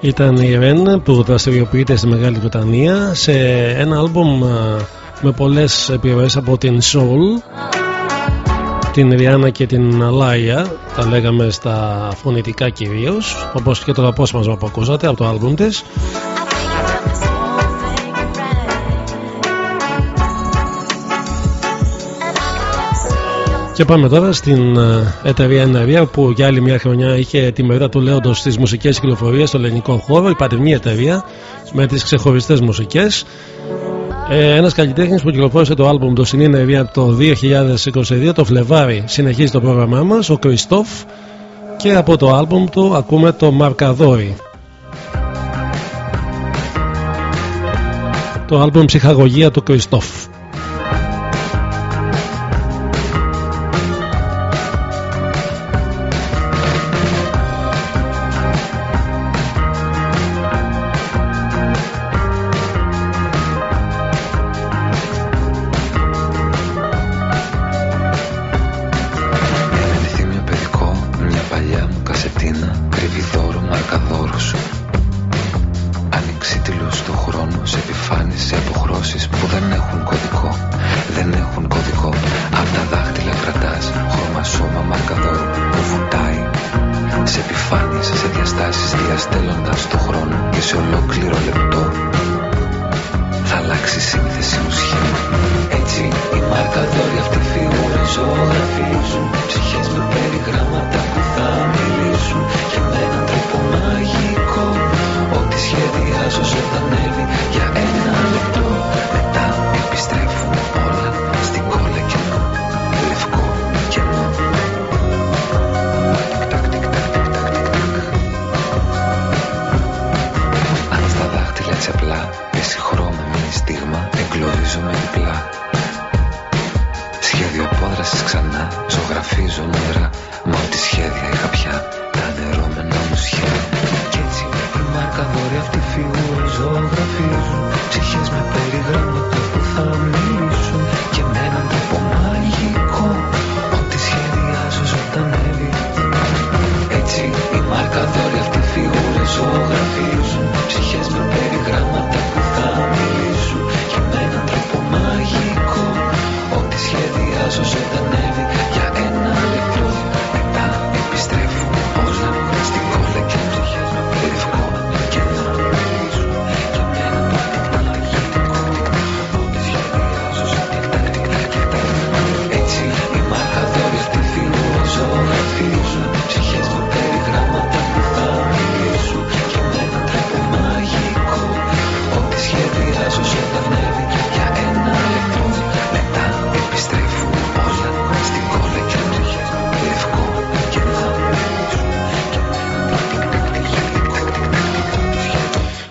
Ήταν η Ρεν που δραστηριοποιείται στη Μεγάλη Βρετανία σε ένα άλμπομ ε, με πολλές επιρροές από την Soul την Ριάννα και την Αλάια τα λέγαμε στα φωνητικά κυρίως όπως και το απόσπασμα που ακούσατε από το άλμπουμ της Και πάμε τώρα στην ε, εταιρεία Εναρία που για άλλη μια χρονιά είχε τη μερίδα του λέοντος στις μουσικές κυκλοφορίες στο ελληνικό χώρο. Υπάρχει μια εταιρεία με τις ξεχωριστές μουσικές. Ε, Ένας καλλιτέχνης που κυκλοφόρησε το άλμπουμ το στην Εναρία το 2022, το Φλεβάρι, συνεχίζει το πρόγραμμά μας, ο Κριστόφ. Και από το άλμπουμ του ακούμε το Μαρκαδόρι. Το άλμπουμ ψυχαγωγία του Κριστόφ.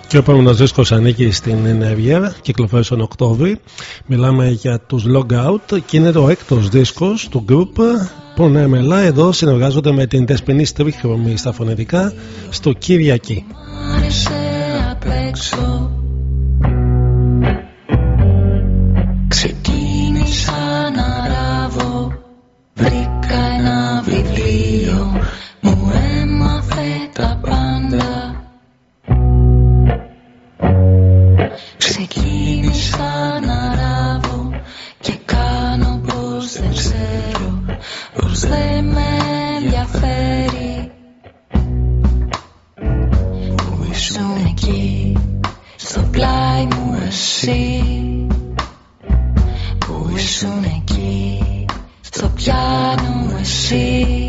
Και ο επόμενος δίσκος ανήκει στην ενέργεια, κυκλοφόρησε τον Οκτώβρη. Μιλάμε για τους Logout και είναι ο έκτος δίσκος του group που μελά εδώ συνεργάζονται με την Δεσποινή Στρίχρωμη στα φωνητικά στο Κυριακή. είμαστε πως δεν με ενδιαφέρει. Που ήσουν εκεί στο πλάι μου εσύ. Που ήσουν εκεί στο πιάνο μου εσύ.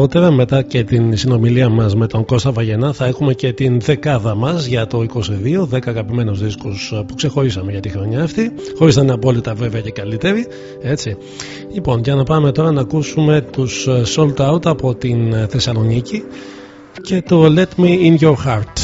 Αργότερα μετά και την συνομιλία μας με τον Κώστα Βαγενά θα έχουμε και την δεκάδα μας για το 22 10 αγαπημένους δίσκους που ξεχωρίσαμε για τη χρονιά αυτή χωρίς να είναι απόλυτα βέβαια και καλύτερη έτσι. Λοιπόν για να πάμε τώρα να ακούσουμε τους Sold Out από την Θεσσαλονίκη και το Let Me In Your Heart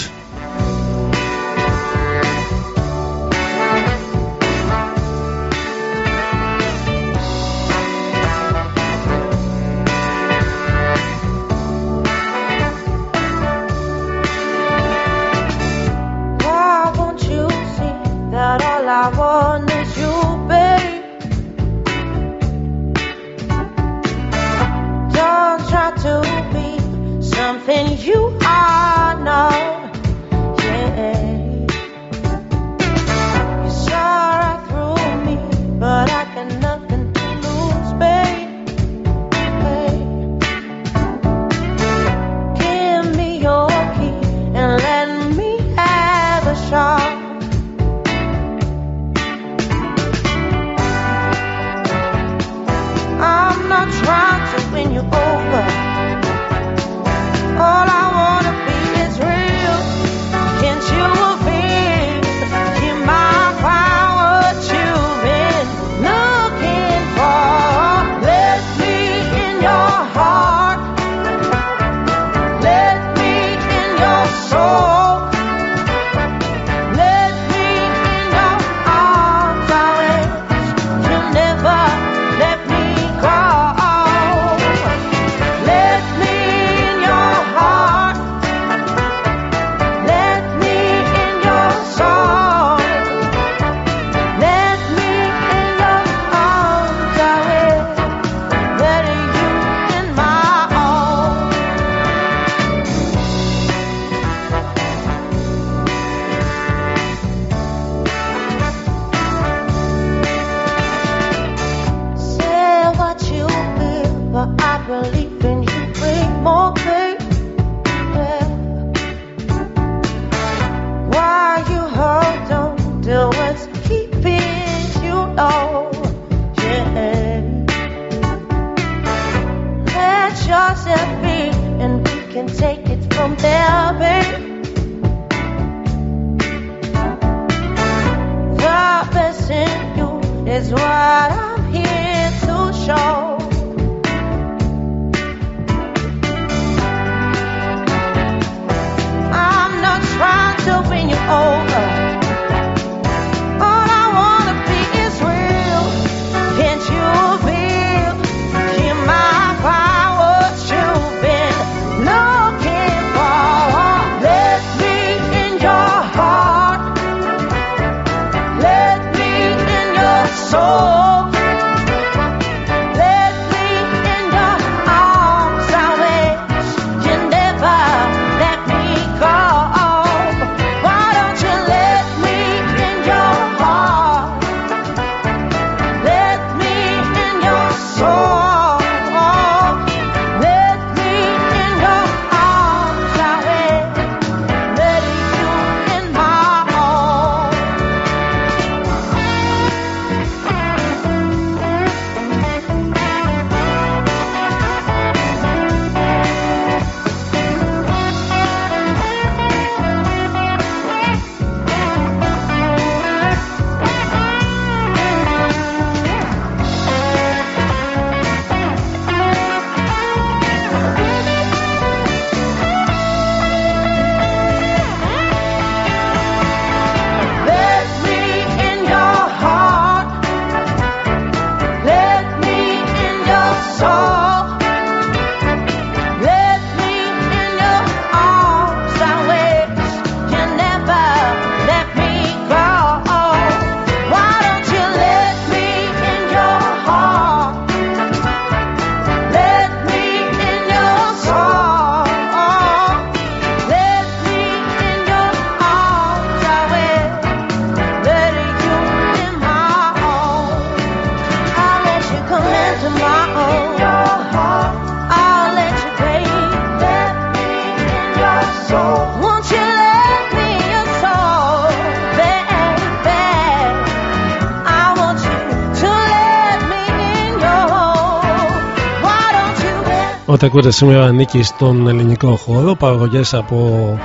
Ό,τι ακούτε σήμερα ανήκει στον ελληνικό χώρο, παραγωγές από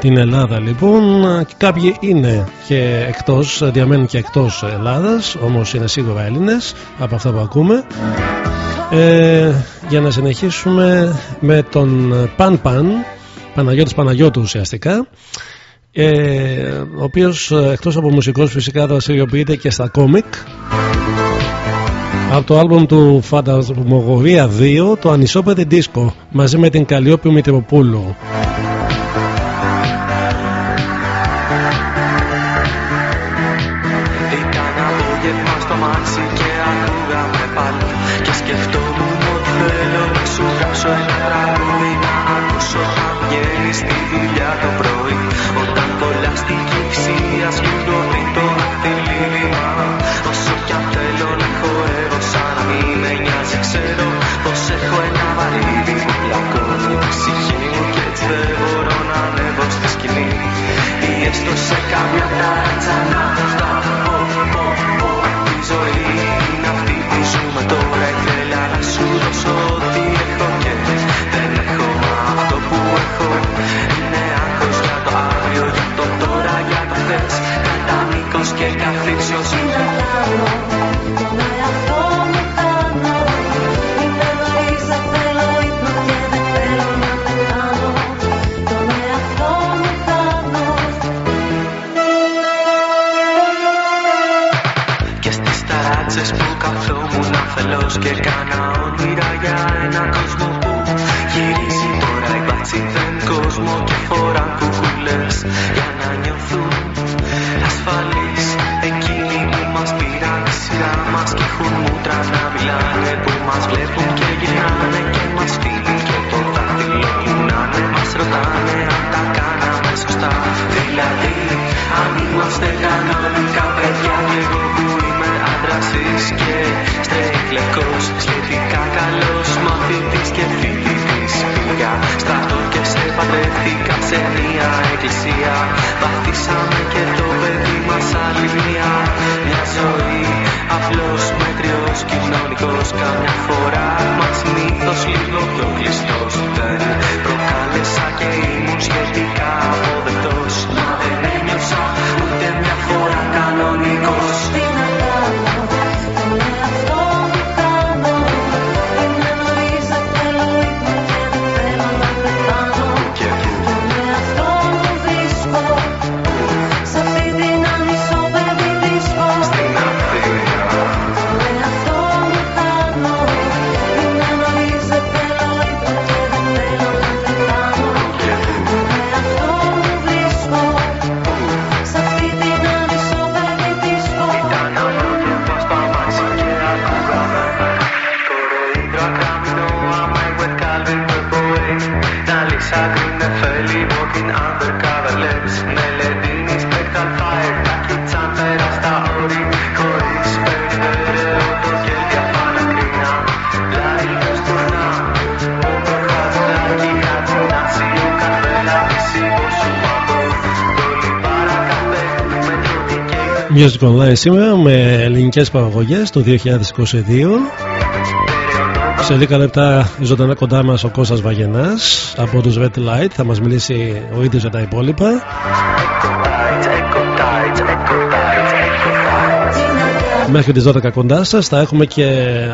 την Ελλάδα λοιπόν. Κάποιοι είναι και εκτός, διαμένουν και εκτός Ελλάδας, όμως είναι σίγουρα Έλληνες από αυτά που ακούμε. Ε, για να συνεχίσουμε με τον Παν Παν, Παναγιώτης Παναγιώτου ουσιαστικά. Ε, ο οποίος εκτός από μουσικός φυσικά δραστηριοποιείται και στα κόμικ από το άλμπομ του Φαντασμογορία 2 το Ανισόπεδη Δίσκο μαζί με την Καλλιόπη Μητροπούλου και σε καμιά ταράτσα να μπροστά Πω, πω, πω, η ζωή είναι αυτή που ζούμε τώρα. Ήθελα να σου δώσω ό,τι έχω και δεν έχω αυτό που έχω. Είναι άγχος το αύριο, για το τώρα, για το θες Κατανήκος και καθήξιος ένα κόσμο που γυρίζει τώρα. Η μπάτση δεν κόσμο και φορά κουκουλές. Για να νιώθουν ασφαλείς εκείνοι που μας πήραν σειρά μας και έχουν μούτρα να μιλάνε. Που μας βλέπουν και γυρνάνε και μας στείλουν σε μια εκκλησία. Βαθύσαμε και το παιδί μας άλλη μια Μια ζωή απλός μέτριος κοινωνικός. Καμιά φορά μας μύθος λίγο πιο κλειστός. Δεν προκάλεσα και ήμουν σχετικά αποδεκτός. Μα δεν ένιωσα ούτε μια φορά κανονικός. Τι να κάνω Music Online σήμερα με ελληνικές παραγωγές το 2022. Σε λίγα λεπτά ζωντανά κοντά μας ο Κώστας Βαγενάς από τους Red Light θα μας μιλήσει ο ίδιος για τα υπόλοιπα. Μέχρι τις 12 κοντά σας θα έχουμε και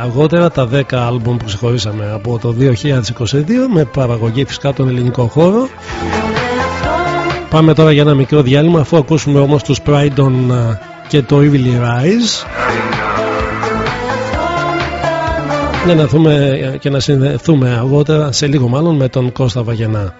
αργότερα τα 10 άλμπουμ που ξεχωρίσαμε από το 2022 με παραγωγή φυσικά τον ελληνικό χώρο. Πάμε τώρα για ένα μικρό διάλειμμα αφού ακούσουμε όμως τους Pride και το Evil Rise για να δούμε και να συνδεθούμε αργότερα σε λίγο μάλλον με τον Κώστα Βαγενά.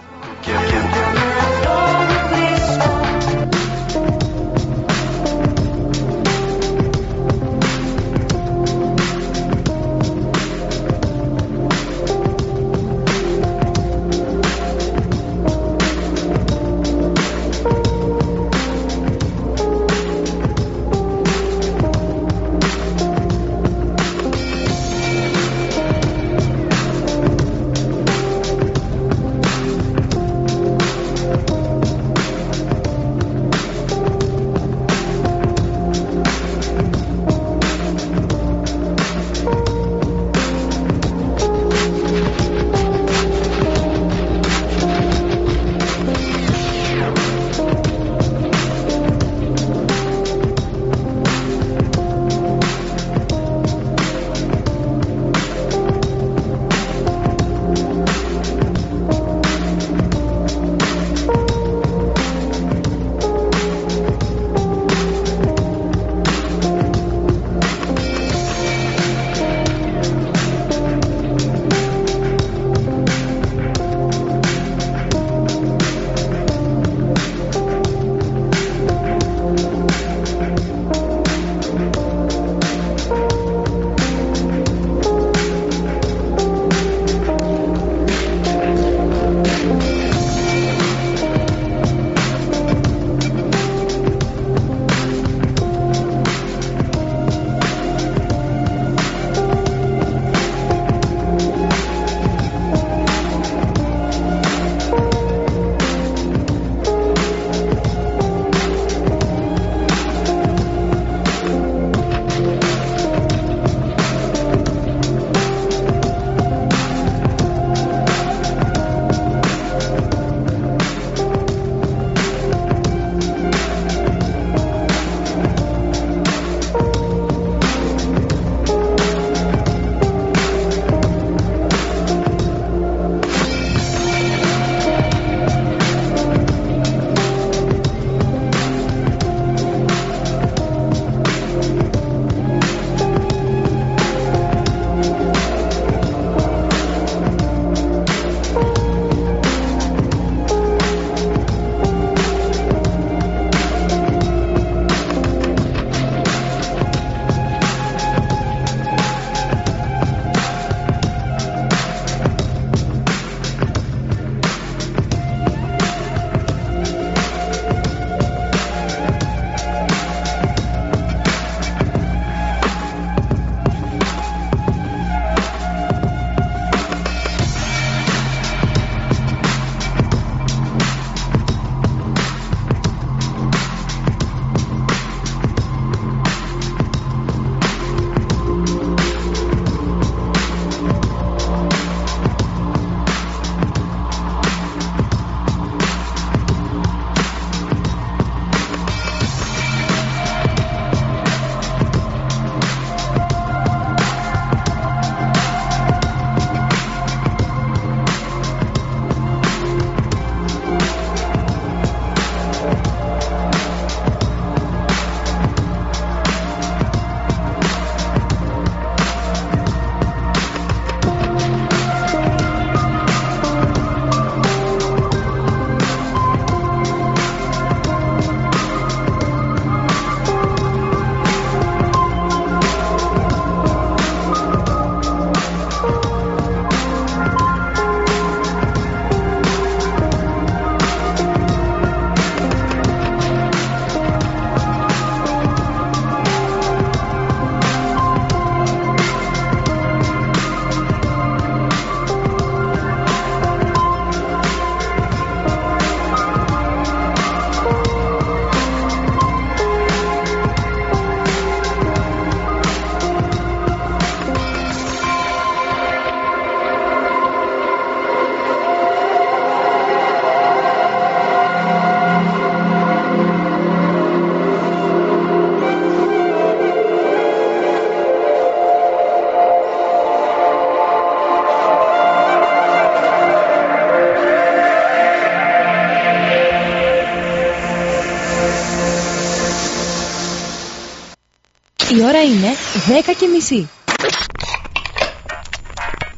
10 και μισή.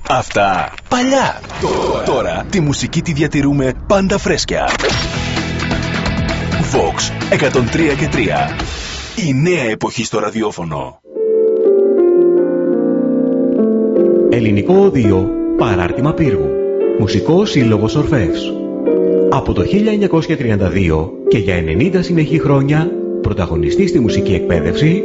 Αυτά παλιά. Τώρα τη μουσική τη διατηρούμε πάντα φρέσκια. Vox 103 και 3. Η νέα εποχή στο ραδιόφωνο. Ελληνικό Οδείο Παράρτημα Πύργου. Μουσικό Σύλλογο Ορφεύς. Από το 1932 και για 90 συνεχή χρόνια πρωταγωνιστή στη μουσική εκπαίδευση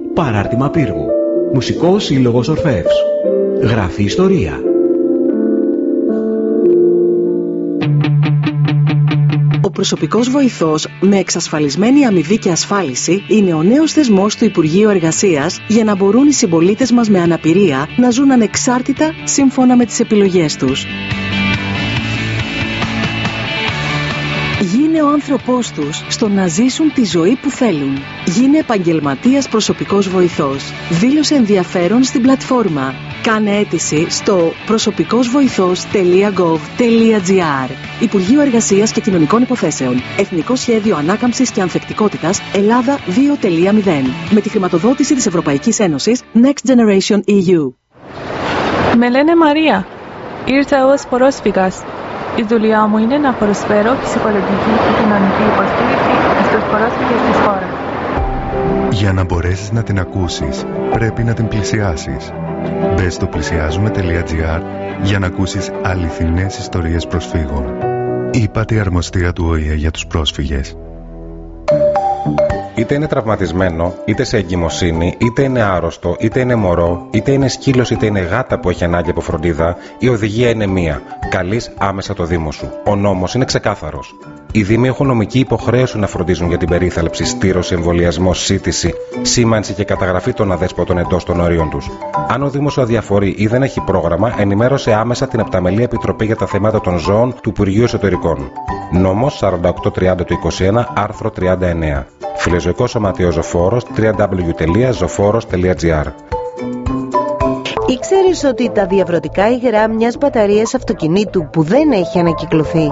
Παράρτημα Πύργου. Μουσικός Σύλλογος Ορφεύς. Γράφει Ιστορία. Ο προσωπικός βοηθός με εξασφαλισμένη αμοιβή και ασφάλιση είναι ο νέος θεσμός του Υπουργείου Εργασίας για να μπορούν οι συμπολίτες μας με αναπηρία να ζουν ανεξάρτητα σύμφωνα με τις επιλογές τους. Άνθρωπός τους στο να ζήσουν τη ζωή που θέλουν. Γίνε επαγγελματίας προσωπικός βοηθός. Δήλωσε ενδιαφέρον στην πλατφόρμα. Κάνε αίτηση στο προσωπικόςβοηθός.gov.gr Υπουργείο Εργασίας και Κοινωνικών Υποθέσεων. Εθνικό Σχέδιο Ανάκαμψης και Ανθεκτικότητας Ελλάδα 2.0. Με τη χρηματοδότηση της Ευρωπαϊκής Ένωσης Next Generation EU. Με λένε Μαρία. Ήρθα ως πρόσφυγας. Η δουλειά μου είναι να προσφέρω ψυχολογική και κοινωνική υποστήριξη στους πρόσφυγες της χώρας. Για να μπορέσεις να την ακούσεις, πρέπει να την πλησιάσεις. Μπες στο πλησιάζουμε.gr για να ακούσεις αληθινές ιστορίες προσφύγων. Είπατε η αρμοστία του ΟΗΕ για τους πρόσφυγες. Είτε είναι τραυματισμένο, είτε σε εγκυμοσύνη, είτε είναι άρρωστο, είτε είναι μωρό, είτε είναι σκύλος, είτε είναι γάτα που έχει ανάγκη από φροντίδα, η οδηγία είναι μία. Καλείς άμεσα το Δήμο σου. Ο νόμος είναι ξεκάθαρος. Οι Δήμοι έχουν νομική υποχρέωση να φροντίζουν για την περίθαλψη, στήρωση, εμβολιασμό, σύντηση, σήμανση και καταγραφή των αδέσποτων εντός των ορίων τους. Αν ο Δήμος σου αδιαφορεί ή δεν έχει πρόγραμμα, ενημέρωσε άμεσα την Επταμελή Επιτροπή για τα Θέματα των Ζώων του Υπουργείου Εσωτερικών. Νόμος 4830 του 21, άρθρο 39. Φιλοζωικό Σωματείος Ζωφόρος www.zoforos.gr Ήξερες ότι τα διαβρωτικά υγρά μιας μπαταρίας αυτοκινήτου που δεν έχει ανακυκλωθεί;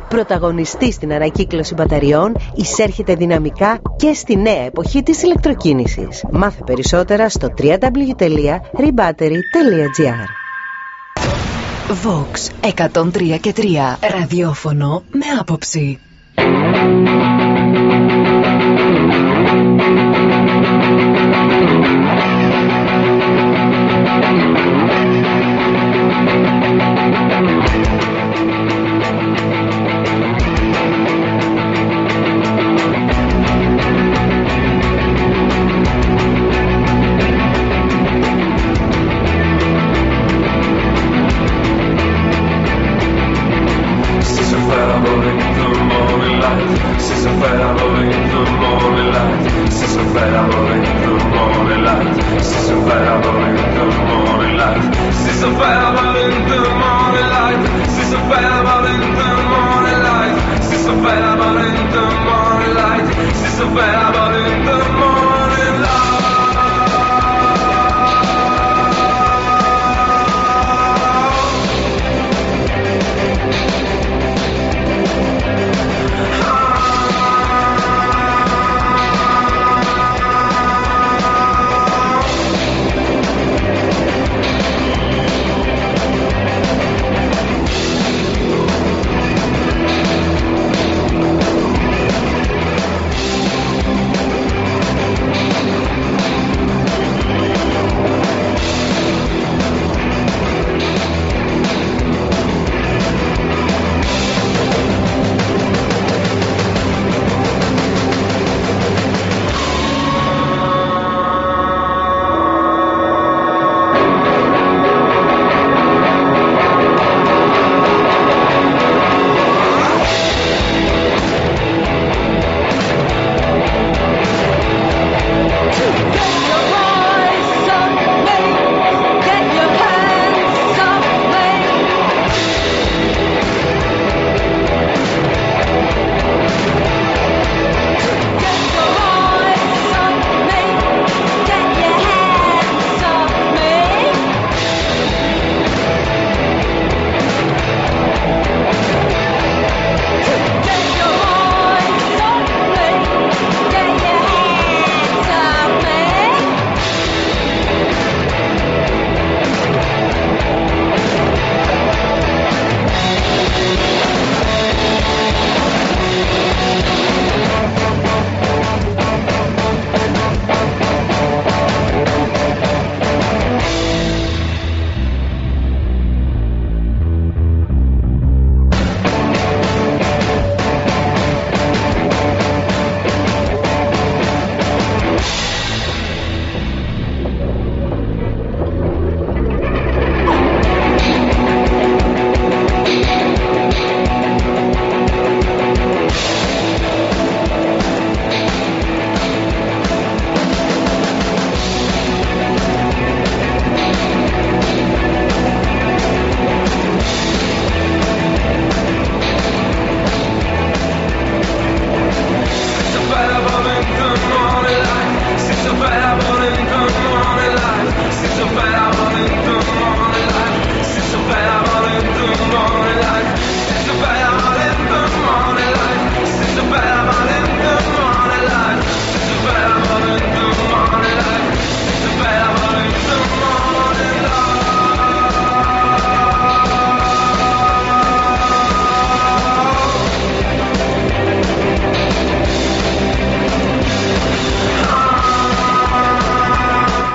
Πρωταγωνιστή στην ανακύκλωση μπαταριών, εισέρχεται δυναμικά και στη νέα εποχή της ηλεκτροκίνησης. Μάθε περισσότερα στο www.rebattery.gr Vox 103 και 3 ραδιόφωνο με άποψη.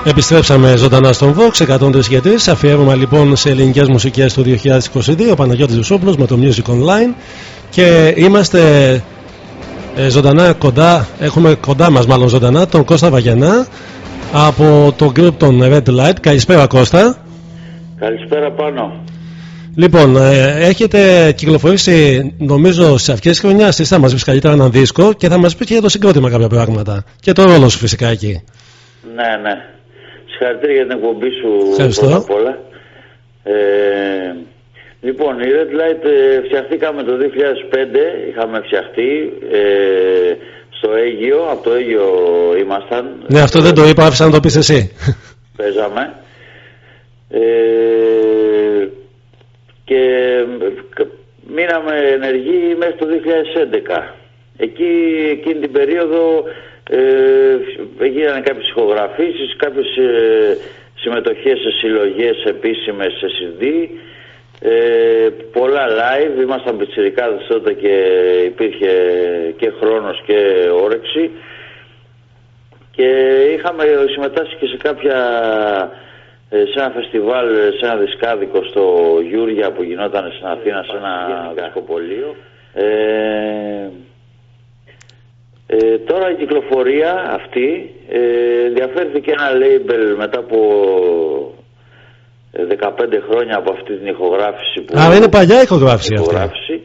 Επιστρέψαμε ζωντανά στον Vox 103 και 3. Αφιέρωμα λοιπόν σε ελληνικές μουσικές του 2022. Ο Παναγιώτης Βουσόπουλο με το Music Online. Και είμαστε ε, ζωντανά κοντά, έχουμε κοντά μας μάλλον ζωντανά τον Κώστα Βαγενά από το group των Red Light. Καλησπέρα Κώστα. Καλησπέρα πάνω. Λοιπόν, ε, έχετε κυκλοφορήσει νομίζω στις αρχές χρονιάς. Εσεί θα μας πεις καλύτερα έναν δίσκο και θα μας πεις και για το συγκρότημα κάποια πράγματα. Και το ρόλο σου φυσικά εκεί. Ναι, ναι. Συγχαρητήρια για την εκπομπή σου Ευχαριστώ. πρώτα απ' όλα. Ε, λοιπόν, η Red Light ε, φτιαχτήκαμε το 2005, είχαμε φτιαχτεί ε, στο Αίγιο, από το Αίγιο ήμασταν, Ναι, αυτό δεν το είπα, άφησα να το πεις εσύ. παίζαμε. Ε, και ε, μείναμε ενεργοί μέχρι το 2011. Εκεί, εκείνη την περίοδο ε, έγιναν κάποιες ηχογραφήσεις, κάποιες ε, συμμετοχές σε συλλογές επίσημες σε CD, ε, πολλά live, ήμασταν πιτσιρικάδες τότε και υπήρχε και χρόνος και όρεξη. Και είχαμε συμμετάσχει και σε κάποια ε, σε ένα φεστιβάλ, σε ένα δισκάδικο στο Γιούρια που γινόταν στην Αθήνα σε ένα δισκοπολείο. Ε, ε, τώρα η κυκλοφορία αυτή ε, ενδιαφέρθηκε ένα label μετά από ε, 15 χρόνια από αυτή την ηχογράφηση που Άρα είναι παλιά ηχογράφηση αυτή. ηχογράφηση.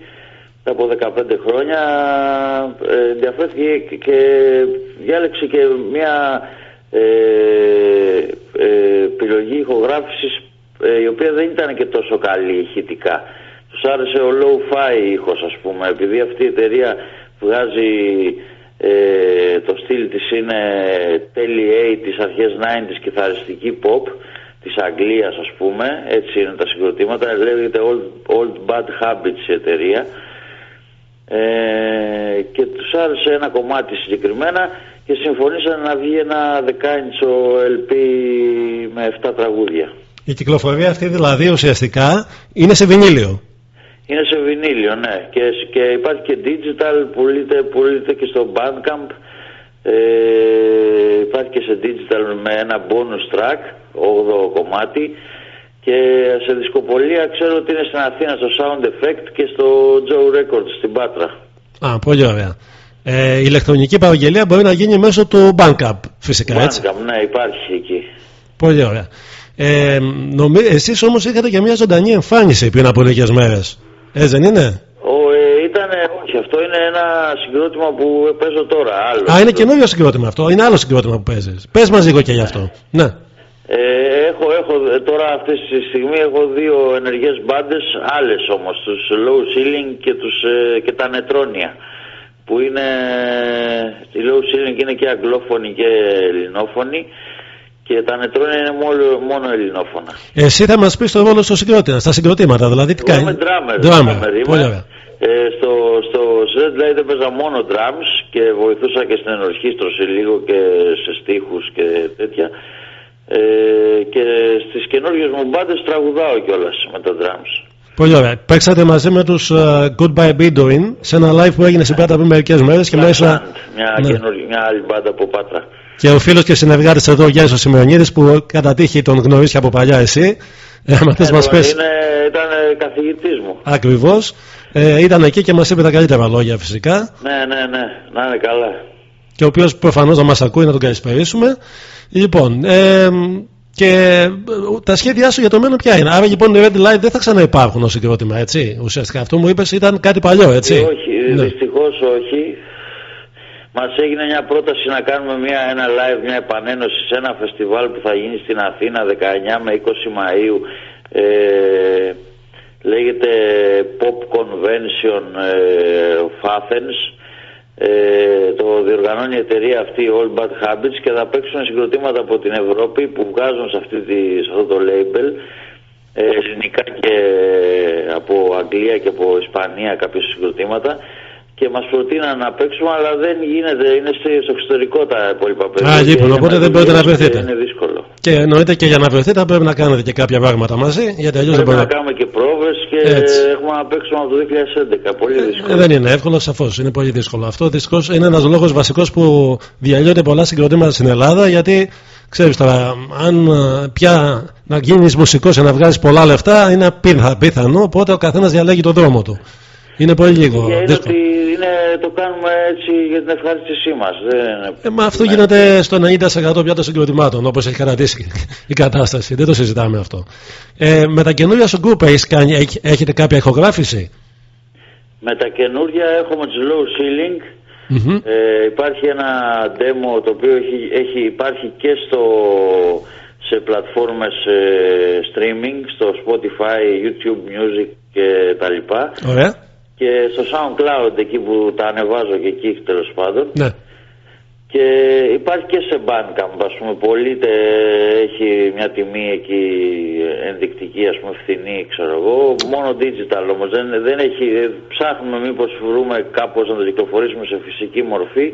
από 15 χρόνια ε, ενδιαφέρθηκε και, και διάλεξε και μια ε, ε, επιλογή ηχογράφησης ε, η οποία δεν ήταν και τόσο καλή ηχητικά. Τους άρεσε ο low-fi ήχος ας πούμε επειδή αυτή η εταιρεία βγάζει ε, το στυλ της είναι τέλη 80's, αρχές 90's κιθαριστική pop της Αγγλίας ας πούμε, έτσι είναι τα συγκροτήματα, λέγεται Old, Old Bad Habits η εταιρεία ε, και τους άρεσε ένα κομμάτι συγκεκριμένα και συμφωνήσαν να βγει ένα δεκάιντσο LP με 7 τραγούδια. Η κυκλοφορία αυτή δηλαδή ουσιαστικά είναι σε βινίλιο. Είναι σε βινίλιο, ναι. Και, και υπάρχει και digital, πουλείται, πουλείται και στο Bandcamp. Ε, υπάρχει και σε digital με ένα bonus track, 8 κομμάτι. Και σε δισκοπολία ξέρω ότι είναι στην Αθήνα στο Sound Effect και στο Joe Records στην Πάτρα. Α, πολύ ωραία. Ε, η ηλεκτρονική παραγγελία μπορεί να γίνει μέσω του Bandcamp φυσικά έτσι; Bandcamp, ναι, υπάρχει εκεί. Πολύ ωραία. Ε, νομί... Εσείς όμως είχατε και μια ζωντανή εμφάνιση πριν από λίγες μέρες. Έτσι δεν είναι; Ο, ε, ήτανε, όχι, αυτό είναι ένα συγκρότημα που παίζω τώρα. Άλλο. Α, είναι καινούριο συγκρότημα αυτό. Είναι άλλο συγκρότημα που παίζεις. Πες μας λίγο και γι' αυτό. Ναι. Ε, έχω, έχω, ε, τώρα αυτή τη στιγμή έχω δύο ενεργές μπάντες, άλλες όμως, τους Low Ceiling και, τους, ε, και τα Νετρόνια. Που είναι, η Low Ceiling είναι και αγγλόφωνη και ελληνόφωνη και τα Νετρόνια είναι μόνο, μόνο ελληνόφωνα. Εσύ θα μας πεις το ρόλο στο συγκρότημα, στα συγκροτήματα, δηλαδή τι Εγώ κάνει; είμαι drummer, Drummer. drummer είμαι. Πολύ ωραία. Ε, στο, στο Zed Light έπαιζα μόνο drums και βοηθούσα και στην ενορχήστρωση λίγο και σε στίχους και τέτοια. Ε, και στις καινούργιες μου μπάντες τραγουδάω κιόλας με τα drums. Πολύ ωραία. Παίξατε μαζί με τους ε, Goodbye Be Doing σε ένα live που έγινε στην Πάτρα πριν μερικές μέρες και μέσα... Μια, Ναι. καινούργια- μια άλλη μπάντα από Πάτρα. Και ο φίλος και συνεργάτης εδώ, ο Γιάννης ο Σημεωνίδης, που κατά τύχη τον γνωρίζει από παλιά εσύ. Ε, άμα θες μας πες Είναι, ήταν καθηγητής μου. ακριβώς. Ε, ήταν εκεί και μας είπε τα καλύτερα λόγια φυσικά. Ναι, ναι, ναι. Να είναι καλά. Και ο οποίος προφανώς να μας ακούει να τον καλησπερίσουμε. Λοιπόν, ε, και ε, τα σχέδιά σου για το μέλλον ποια είναι; Άρα λοιπόν οι Red Light δεν θα ξαναυπάρχουν ως συγκρότημα, έτσι; Ουσιαστικά αυτό μου είπες ήταν κάτι παλιό, έτσι; Ε, όχι, Ναι. δυστυχώς όχι. Μας έγινε μια πρόταση να κάνουμε μια, ένα live, μια επανένωση σε ένα φεστιβάλ που θα γίνει στην Αθήνα 19 με 20 Μαΐου. Ε, λέγεται Pop Convention ε, of Athens. Ε, το διοργανώνει η εταιρεία αυτή All Bad Habits και θα παίξουν συγκροτήματα από την Ευρώπη που βγάζουν σε, αυτή τη, σε αυτό το label ε, ελληνικά και από Αγγλία και από Ισπανία κάποια συγκροτήματα και μας προτείναν να παίξουμε αλλά δεν γίνεται, είναι στο στο εξωτερικό τα υπόλοιπα παιδιά. Α, λοιπόν, Και οπότε με δεν μπορείτε να δουλειές βρεθείτε. Είναι δύσκολο. Και εννοείται και για να βρεθεί θα πρέπει να κάνετε και κάποια πράγματα μαζί, γιατί αλλιώς δεν Πρέπει μπορεί να κάνουμε και πρόβες και Έτσι. έχουμε να παίξουμε από το 2011. Πολύ δύσκολο. Ε, δεν είναι εύκολο, σαφώς. Είναι πολύ δύσκολο. Αυτό δυστυχώ είναι ένας λόγος βασικός που διαλύονται πολλά συγκροτήματα στην Ελλάδα. Γιατί ξέρεις τώρα, αν ε, πια να γίνεις μουσικός και να βγάζει πολλά λεφτά είναι απίθα- απίθανο. Οπότε ο καθένας διαλέγει τον δρόμο του. Είναι πολύ λίγο. Και είναι δύσκολο. ότι είναι, το κάνουμε έτσι για την ευχαρίστησή μας. Δεν... Ε, μα αυτό γίνεται στο 90% πια των συγκροτημάτων όπως έχει κρατήσει η κατάσταση. Δεν το συζητάμε αυτό. Ε, με τα καινούργια σου group έχεις κάνει, έχ- έχετε κάποια ηχογράφηση; Με τα καινούργια έχουμε τις low ceiling. Μμμ. Ε, υπάρχει ένα demo το οποίο έχει, έχει, υπάρχει και στο, σε πλατφόρμες ε, streaming, στο Spotify, YouTube Music και τα λοιπά. Ωραία. Και στο SoundCloud εκεί που τα ανεβάζω και εκεί τέλος πάντων. Ναι. Και υπάρχει και σε Bandcamp, ας πούμε, πωλείται, έχει μια τιμή εκεί ενδεικτική, ας πούμε, φθηνή, ξέρω εγώ. Μόνο digital όμως, δεν, δεν έχει, ε, ψάχνουμε μήπως βρούμε κάπως να το κυκλοφορήσουμε σε φυσική μορφή.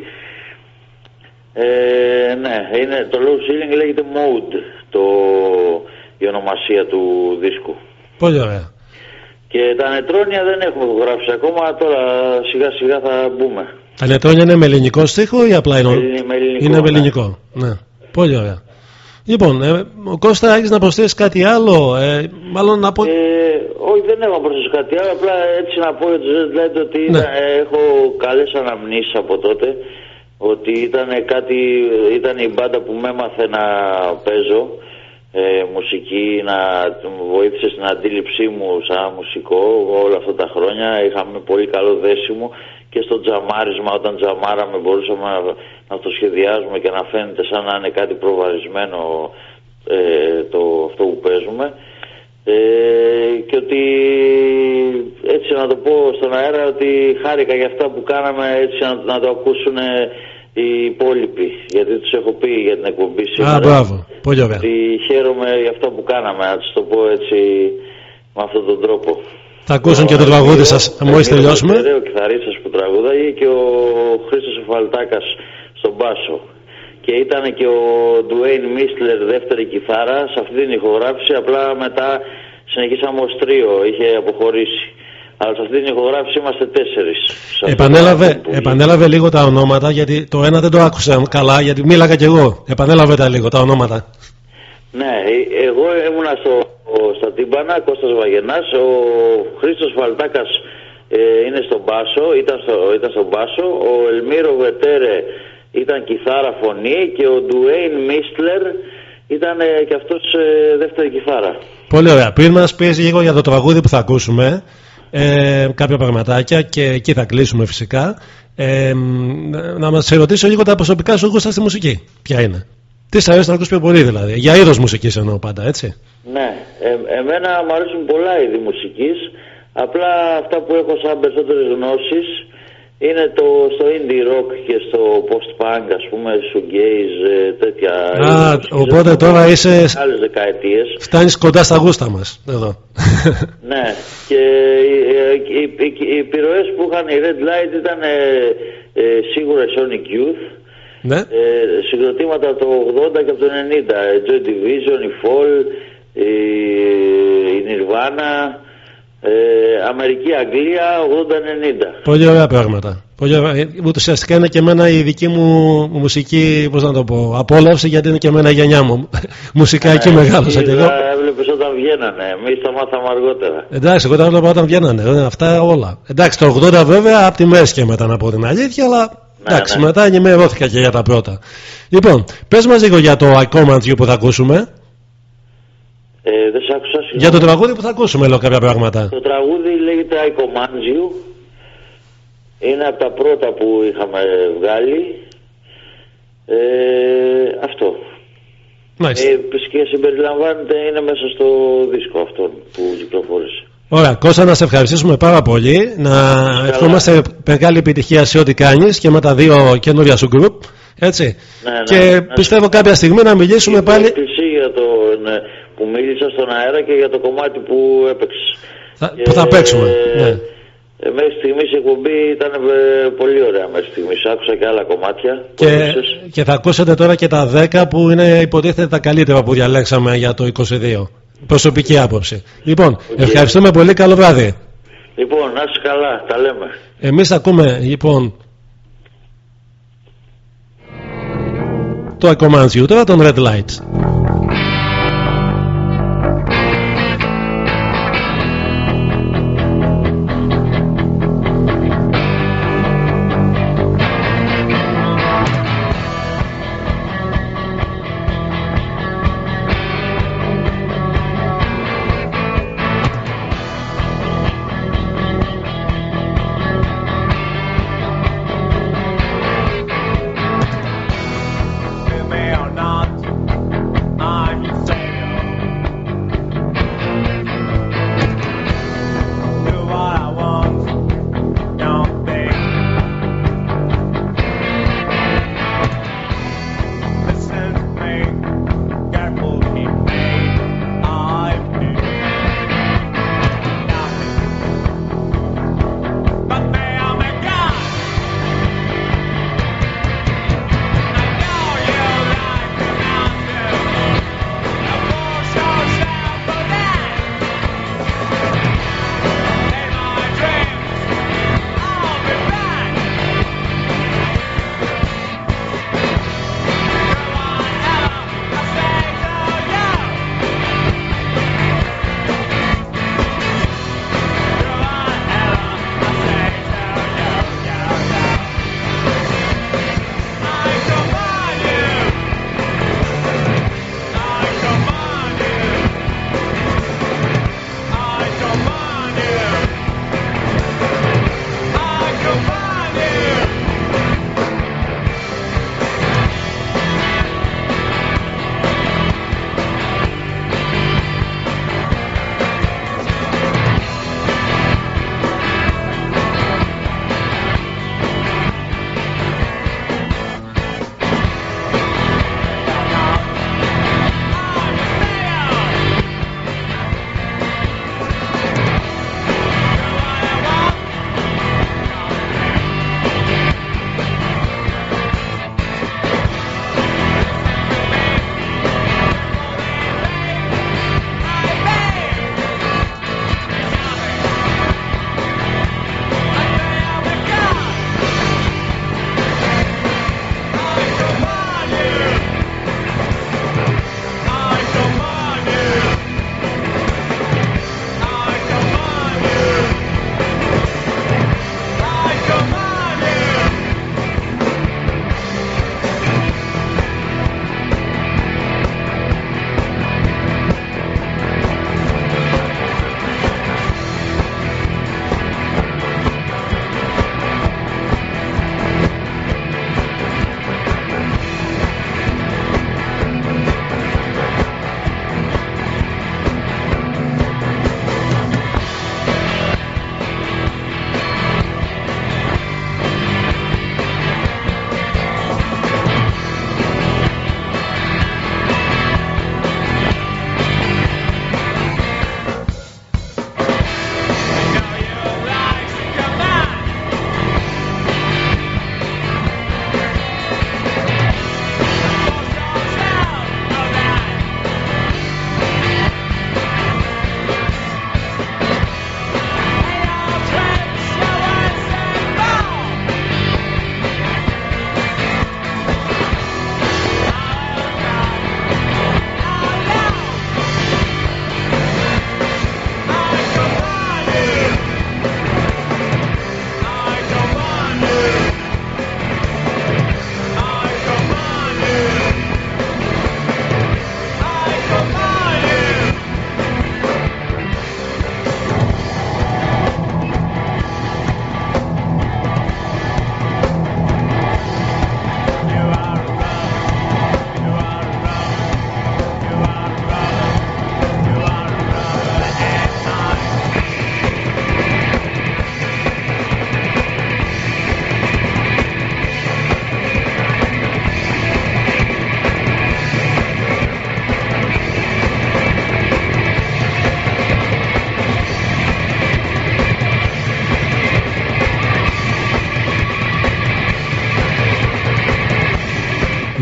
Ε, ναι, είναι, το low ceiling λέγεται Mode, το, η ονομασία του δίσκου. Πολύ ωραία. Και τα νετρόνια δεν έχουμε γράψει ακόμα, τώρα σιγά σιγά θα μπούμε. Τα νετρόνια είναι με ελληνικό στίχο ή απλά είναι. Με ελληνικό, είναι με ναι. ελληνικό; Ναι. Πολύ ωραία. Λοιπόν, ε, ο Κώστα, έχεις να προσθέσεις κάτι άλλο. Ε, μάλλον να πω. Ε, όχι, δεν έχω να προσθέσω κάτι άλλο. Απλά έτσι να πω για το Red Light ότι Ναι. ήταν- ε, έχω καλές αναμνήσεις από τότε. Ότι ήταν κάτι, ήταν η μπάντα που με έμαθε να παίζω ε, μουσική, να μου βοήθησε στην αντίληψή μου σαν μουσικό όλα αυτά τα χρόνια. Είχαμε πολύ καλό δέσιμο και στο τζαμάρισμα όταν τζαμάραμε μπορούσαμε να, να το σχεδιάζουμε και να φαίνεται σαν να είναι κάτι προβαρισμένο ε, το, αυτό που παίζουμε. Ε, και ότι έτσι να το πω στον αέρα ότι χάρηκα για αυτά που κάναμε έτσι να, να το ακούσουν οι υπόλοιποι γιατί τους έχω πει για την εκπομπή σήμερα Α, μπράβο. Πολύ ωραία. ότι χαίρομαι για αυτά που κάναμε να τους το πω έτσι με αυτόν τον τρόπο Θα ακούσουν και το τραγούδι σα μόλι τελειώσουμε. Ο κιθαρίστας που τραγουδάει και ο Χρήστος Εφαλτάκας στον μπάσο και ήταν και ο Ντουέιν Μίσλερ δεύτερη κιθάρα σε αυτή την ηχογράφηση απλά μετά συνεχίσαμε ως τρίο είχε αποχωρήσει αλλά σε αυτή την ηχογράφηση είμαστε τέσσερις Σε αυτό το Επανέλαβε, άλμπουμ που επανέλαβε λίγο τα ονόματα γιατί το ένα δεν το άκουσα καλά γιατί μίλαγα κι εγώ. Επανέλαβε τα λίγο τα ονόματα. Ναι, ε- εγώ ήμουνα στο, ο- στα τύμπανα, Κώστας Βαγενάς, ο Χρήστος Φαλτάκας ε, είναι στον μπάσο, ήταν, στο, ήταν στον μπάσο, ο Ελμύρο Βετέρε ήταν κιθάρα φωνή και ο Ντουέιν Μίστλερ ήταν ε, και αυτός ε, δεύτερη κιθάρα. Πολύ ωραία. Πριν μας πεις λίγο για το τραγούδι που θα ακούσουμε, ε, κάποια πραγματάκια και εκεί θα κλείσουμε φυσικά. Ε, να μας ερωτήσω λίγο τα προσωπικά σου γούστα στη μουσική. Ποια είναι; Τι σ' αρέσει να ακούσει πιο πολύ δηλαδή; Για είδος μουσικής εννοώ πάντα, έτσι. Ναι, ε, εμένα μου αρέσουν πολλά είδη μουσικής, απλά αυτά που έχω σαν περισσότερες γνώσεις είναι το, στο indie rock και στο post-punk, ας πούμε, shoegaze, ε, τέτοια είδη Α, μουσικής. οπότε τώρα είσαι. Άλλες δεκαετίες. Φτάνεις κοντά στα γούστα μας. Εδώ. Ναι, και ε, οι, οι, οι, οι επιρροές που είχαν οι Red Light ήταν ε, ε, σίγουρα η Sonic Youth, ναι. ε, συγκροτήματα από το 80 και από το 90, η Joy Division, η Fall, η, η Nirvana, ε, Αμερική, Αγγλία, 80-90. Πολύ ωραία πράγματα. Πολύ ωραία. Ε, Ουσιαστικά είναι και εμένα η δική μου μουσική, πώς να το πω, απόλαυση γιατί είναι και εμένα η γενιά μου. Μουσικά εκεί μεγάλωσα κι εγώ. Έβλεπες όταν βγαίνανε, εμείς τα μάθαμε αργότερα. Εντάξει, εγώ τα έβλεπα όταν βγαίνανε. ε, Αυτά όλα. Εντάξει, το 80 βέβαια από τη μέση και μετά να πω την αλήθεια, αλλά εντάξει, ναι. μετά ενημερώθηκα και για τα πρώτα. Λοιπόν, πες μας λίγο για το I Command You που θα ακούσουμε. Ε, δεν σ' άκουσα συγγνώμη. Για το τραγούδι που θα ακούσουμε, λέω κάποια πράγματα. Το τραγούδι λέγεται I Command You. Είναι από τα πρώτα που είχαμε βγάλει. Ε, αυτό. Μάλιστα. Ε, και συμπεριλαμβάνεται, είναι μέσα στο δίσκο αυτό που κυκλοφόρησε. Ωραία, Κώστα, να σε ευχαριστήσουμε πάρα πολύ. Να ευχόμαστε μεγάλη επιτυχία σε ό,τι κάνεις και με τα δύο καινούρια σου group. Έτσι. Ναι, ναι, και ναι. πιστεύω κάποια στιγμή να μιλήσουμε πάλι. Έκπληξη για το ναι, που μίλησα στον αέρα και για το κομμάτι που έπαιξε. Θα- που θα παίξουμε, ναι. Ε, μέχρι στιγμής η εκπομπή ήταν ε, πολύ ωραία μέχρι στιγμής. Άκουσα και άλλα κομμάτια. που Και, έπαιξες. και θα ακούσετε τώρα και τα 10 που είναι υποτίθεται τα καλύτερα που διαλέξαμε για το 22. Προσωπική άποψη. Λοιπόν, ευχαριστούμε πολύ. Καλό βράδυ. Λοιπόν, να είσαι καλά, τα λέμε. Εμείς ακούμε λοιπόν το I Command You τώρα των Red Lights.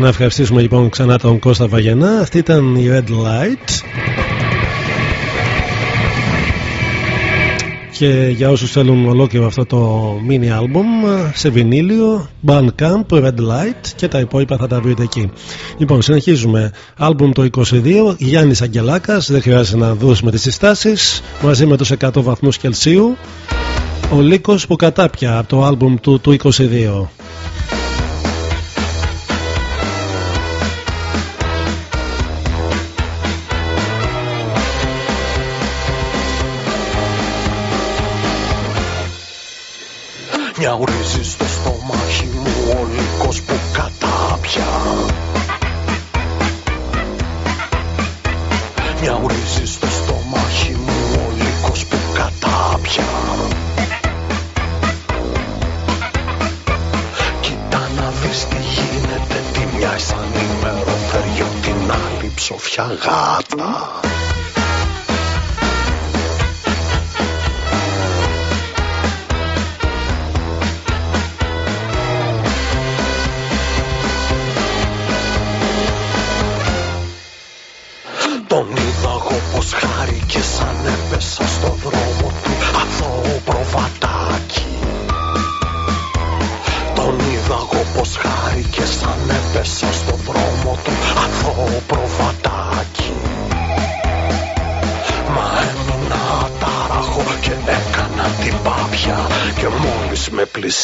Να ευχαριστήσουμε λοιπόν ξανά τον Κώστα Βαγενά. Αυτή ήταν η Red Light. Και για όσους θέλουν ολόκληρο αυτό το mini album σε βινίλιο, Bandcamp, Red Light και τα υπόλοιπα θα τα βρείτε εκεί. Λοιπόν, συνεχίζουμε. Album το 22, Γιάννης Αγγελάκας, δεν χρειάζεται να δώσουμε τις συστάσεις, μαζί με τους 100 βαθμούς Κελσίου. Ο Λύκος που κατάπια από το album του, του 22. Μια στο στομάχι μου ο λύκος που κατάπια. Μια στο στομάχι μου ο λύκος που κατάπια. Κοίτα να δεις τι γίνεται τι μια σαν ημεροφέριο την άλλη ψοφιά γάτα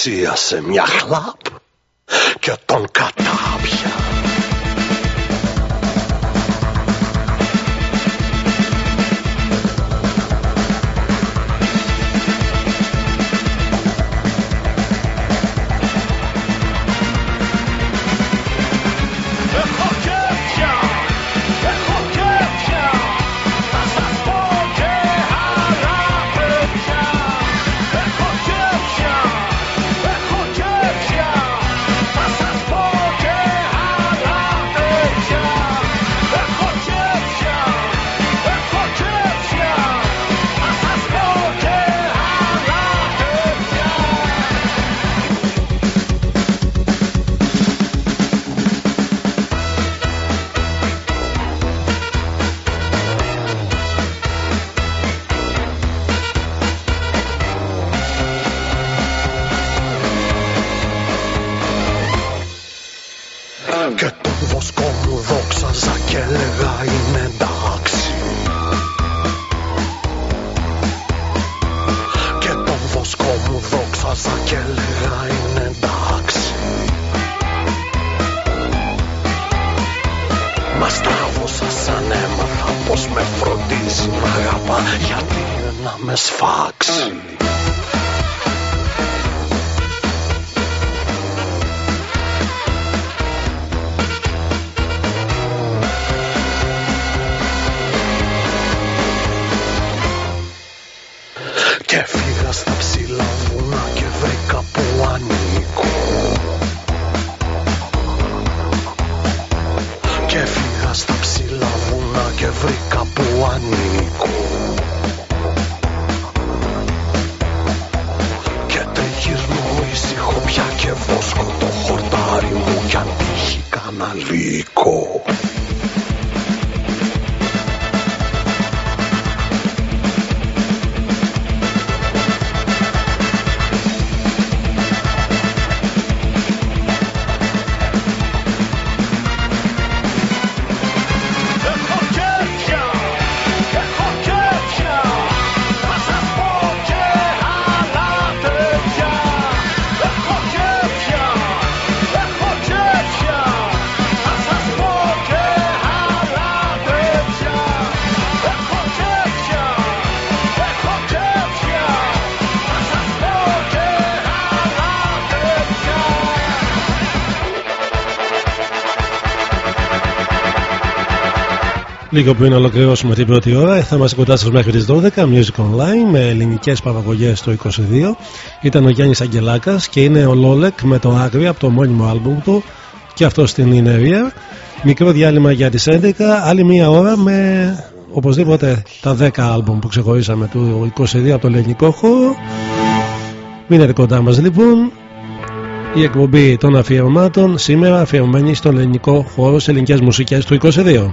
πλησίασε μια χλάπ και τον κατάπια. Λίγο πριν ολοκληρώσουμε την πρώτη ώρα, θα είμαστε κοντάς σα μέχρι τις 12. Music Online με ελληνικές παραγωγές το 22. Ήταν ο Γιάννης Αγγελάκας και είναι ο Λόλεκ με το Άγρι από το μόνιμο άλμπουμ του και αυτό στην Ινερία. Μικρό διάλειμμα για τις 11. Άλλη μία ώρα με οπωσδήποτε τα 10 άλμπουμ που ξεχωρίσαμε του 22 από το ελληνικό χώρο. Μείνετε κοντά μας λοιπόν. η εκπομπή των αφιερωμάτων σήμερα αφιερωμένη στον ελληνικό χώρο σε ελληνικές μουσικές του 22.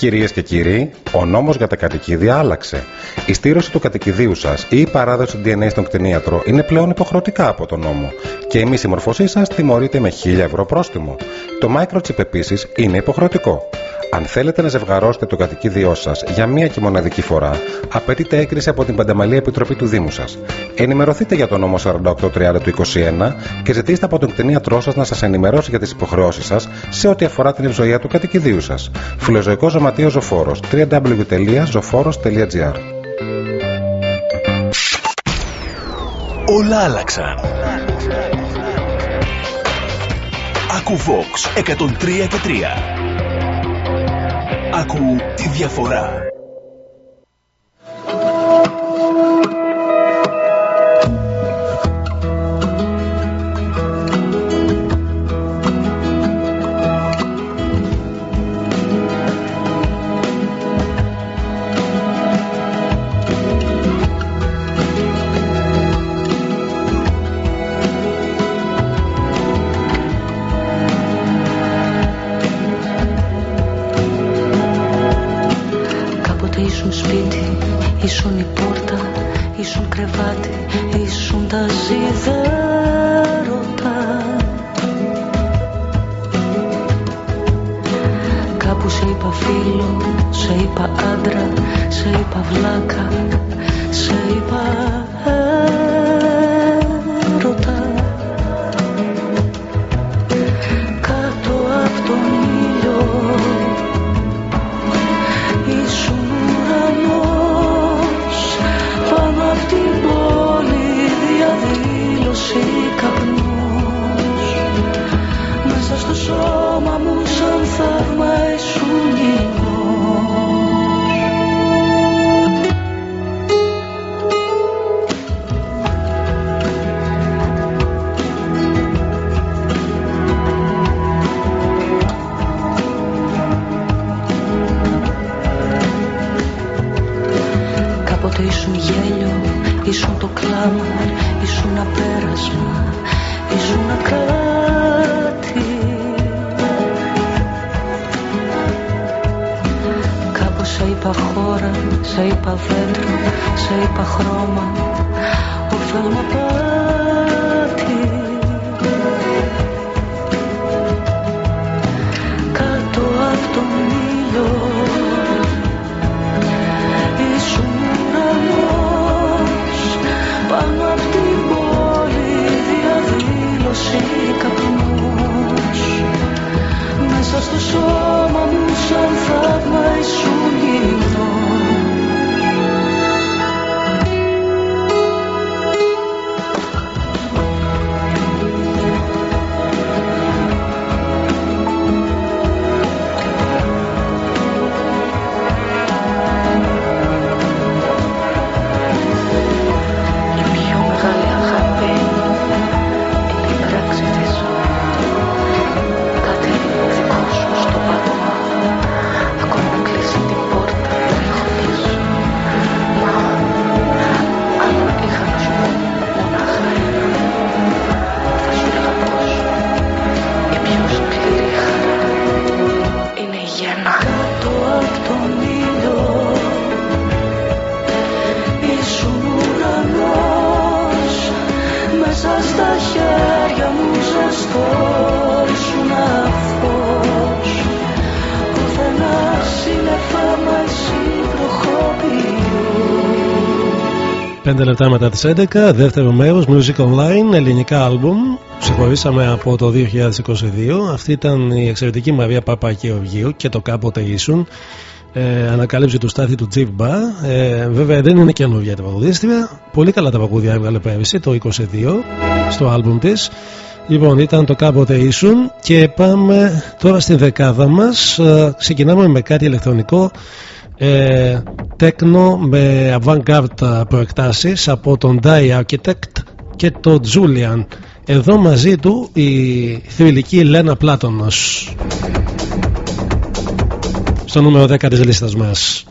Κυρίες και κύριοι, ο νόμος για τα κατοικίδια άλλαξε. Η στήρωση του κατοικιδίου σας ή η παράδοση του DNA στον κτηνίατρο είναι πλέον υποχρεωτικά από τον νόμο. Και η μη συμμορφωσή σας τιμωρείται με 1000 ευρώ πρόστιμο. Το microchip επίσης είναι υποχρεωτικό. Αν θέλετε να ζευγαρώσετε το κατοικίδιό σας για μία και μοναδική φορά, απαιτείται έγκριση από την Πανταμαλή Επιτροπή του Δήμου σας. Ενημερωθείτε για τον νόμο 4830 του 21 και ζητήστε από τον κτηνίατρό σας να σας ενημερώσει για τις υποχρεώσεις σας σε ό,τι αφορά την ευζοία του κατοικιδίου σας. Φιλοζωικός Ζωματείο Ζωφόρος www.zoforos.gr Όλα άλλαξαν. Ακού Vox 103 και 3. Ακού τη διαφορά. Σπίτι, ήσουν η πόρτα, ήσουν κρεβάτι, ήσουν τα ζιδέρωτα. Κάπου σε είπα φίλο, σε είπα άντρα, σε είπα βλάκα, σε είπα ήσουν το κλάμα, ήσουν απέρασμα, ήσουν κράτη. Κάπου σε είπα χώρα, σε είπα δέντρο, σε είπα χρώμα, οφέλμα πάτη. Διαδήλωση καπνός μέσα στο σώμα μου σαν θαύμα ήσουν λεπτά μετά τις 11, δεύτερο μέρος Music Online, ελληνικά άλμπουμ. Ξεχωρίσαμε από το 2022. Αυτή ήταν η εξαιρετική Μαρία Παπακεωργίου και το κάποτε ήσουν. Ε, ανακάλυψη του Στάθη του Τζιμπα. Ε, βέβαια δεν είναι καινούργια τα παγουδίστρια. Πολύ καλά τα παγούδια έβγαλε πέρυσι το 22 στο άλμπουμ της. Λοιπόν, ήταν το κάποτε ήσουν και πάμε τώρα στη δεκάδα μας. Ε, ξεκινάμε με κάτι ηλεκτρονικό ε, τέκνο με avant-garde προεκτάσεις από τον Die Architect και τον Julian. Εδώ μαζί του η θρηλυκή Λένα Πλάτωνος. Στο νούμερο 10 της λίστας μας.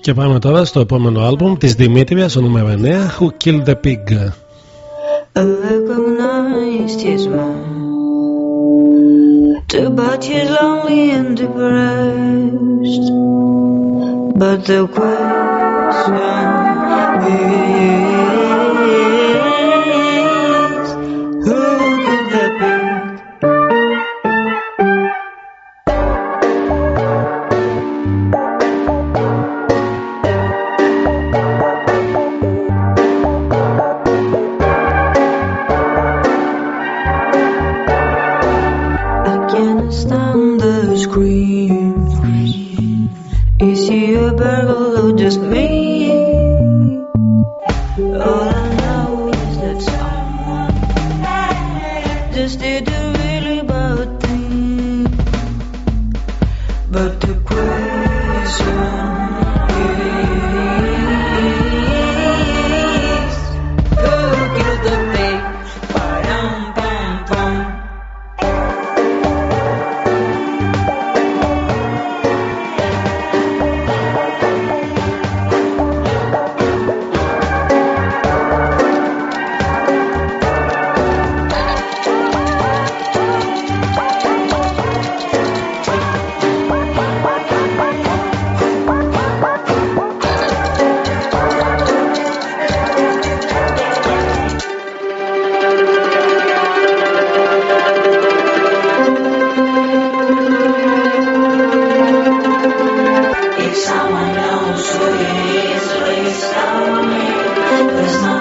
Και πάμε τώρα στο επόμενο άλμπουμ της Δημήτρια, ο νούμερο 9, Who Killed the Pig.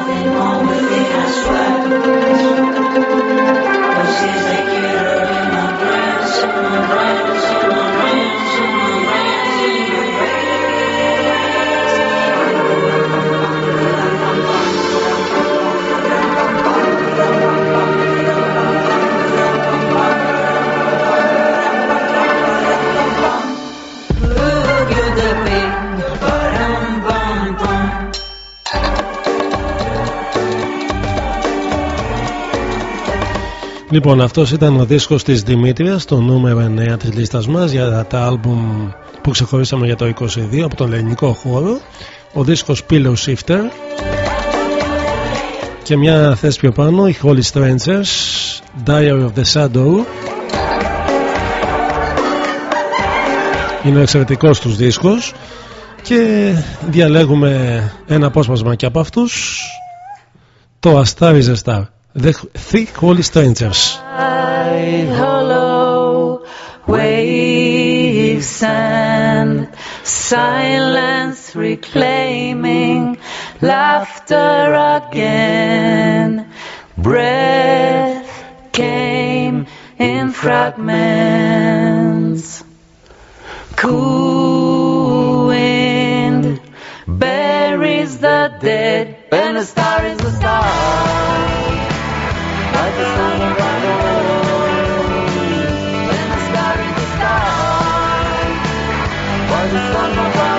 loving always. Λοιπόν, αυτός ήταν ο δίσκος της Δημήτριας, το νούμερο 9 της λίστας μας για τα άλμπουμ που ξεχωρίσαμε για το 22 από τον ελληνικό χώρο. Ο δίσκος Pillow Shifter. Και μια θέση πιο πάνω, οι Holy Strangers, Diary of the Shadow. Είναι ο εξαιρετικός τους δίσκος και διαλέγουμε ένα απόσπασμα και από αυτούς το A Star is a Star The Three Holy Strangers. Hollow waves and silence reclaiming laughter again. Breath came in fragments. Cool wind buries the dead and a star is a star the sun will rise.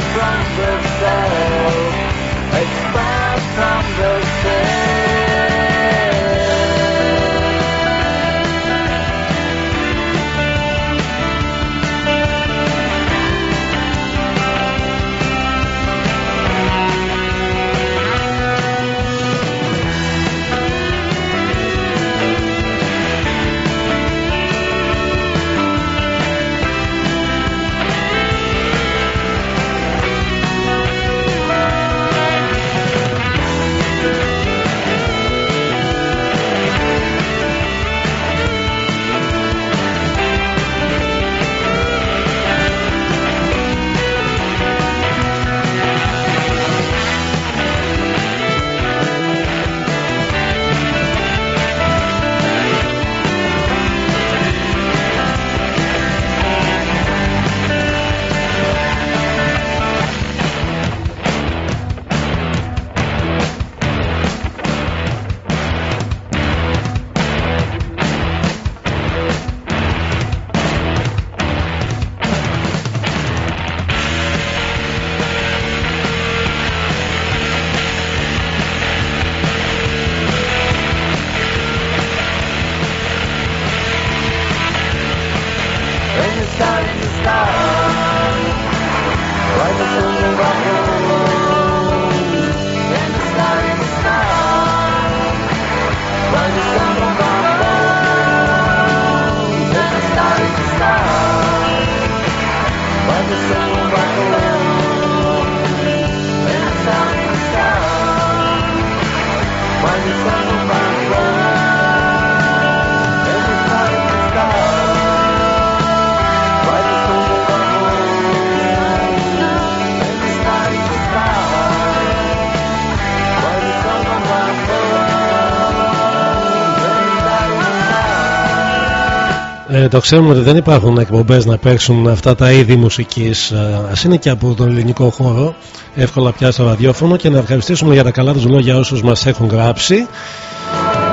το ξέρουμε ότι δεν υπάρχουν εκπομπές να παίξουν αυτά τα είδη μουσικής. Α είναι και από τον ελληνικό χώρο. Εύκολα πια στο ραδιόφωνο και να ευχαριστήσουμε για τα καλά τους λόγια όσους μας έχουν γράψει.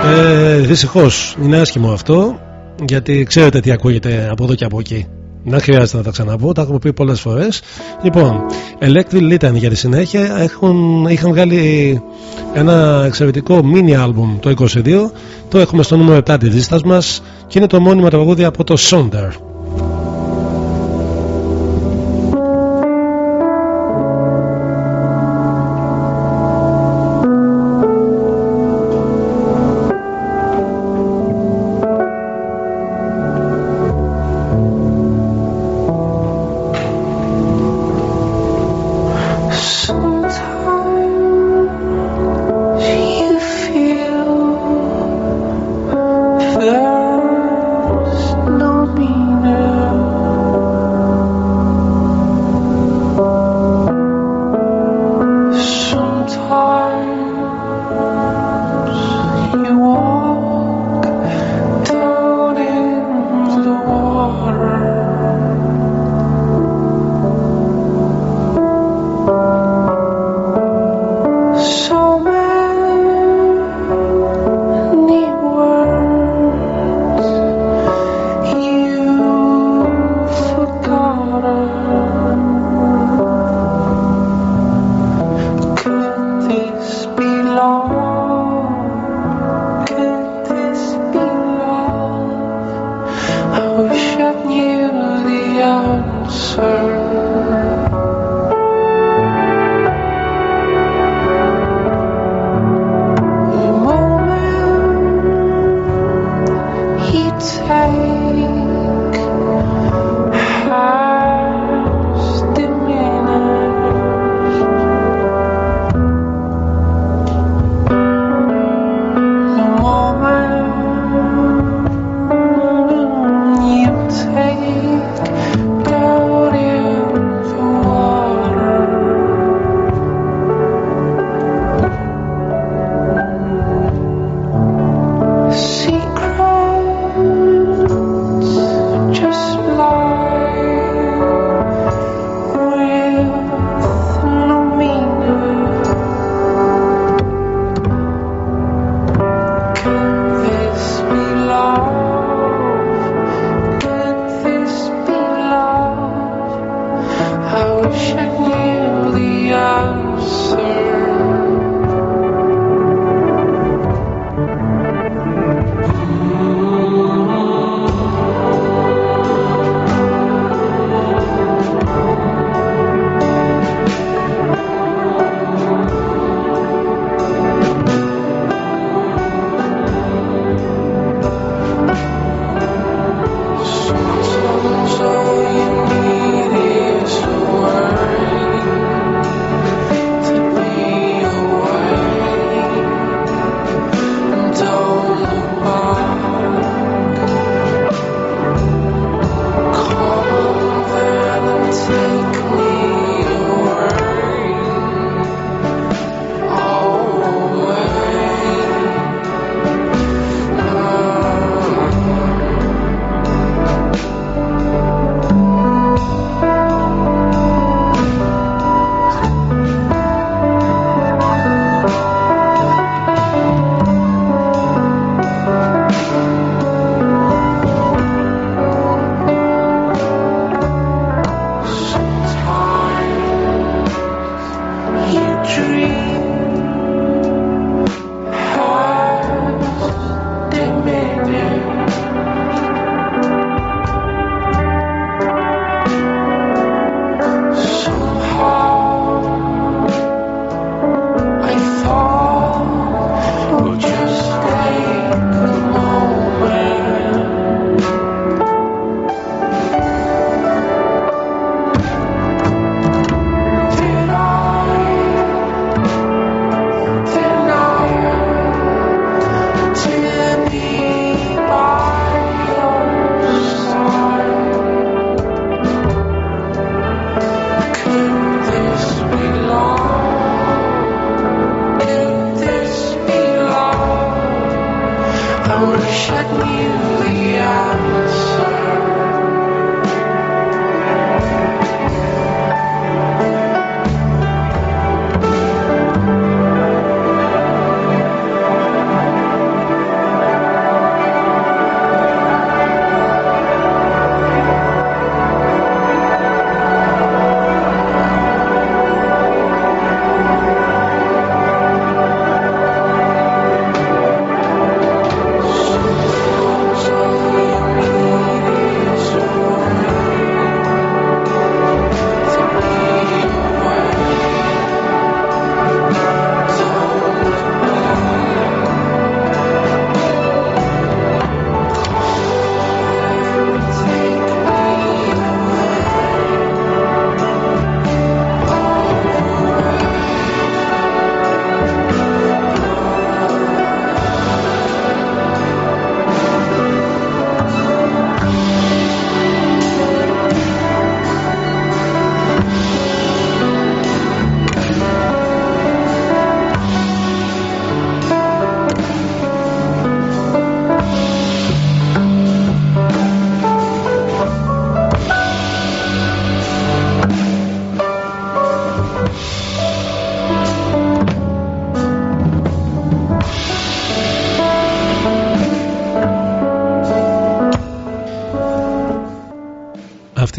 Ε, Δυστυχώς είναι άσχημο αυτό γιατί ξέρετε τι ακούγεται από εδώ και από εκεί. Δεν χρειάζεται να τα ξαναπώ, τα έχουμε πει πολλές φορές. Λοιπόν, Electric Litany για τη συνέχεια έχουν, είχαν βγάλει ένα εξαιρετικό mini album το 22. Το έχουμε στο νούμερο 7 της λίστας μας και είναι το μόνιμο τραγούδι από το Sonder.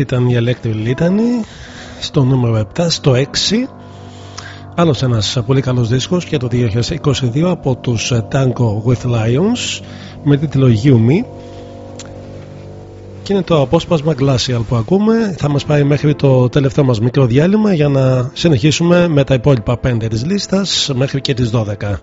Αυτή ήταν η Electric Litany στο νούμερο 7, στο 6. Άλλος ένας πολύ καλός δίσκος για το 2022 από τους Tango with Lions με τίτλο You Me. Και είναι το απόσπασμα Glacial που ακούμε. Θα μας πάει μέχρι το τελευταίο μας μικρό διάλειμμα για να συνεχίσουμε με τα υπόλοιπα 5 της λίστας μέχρι και τις 12.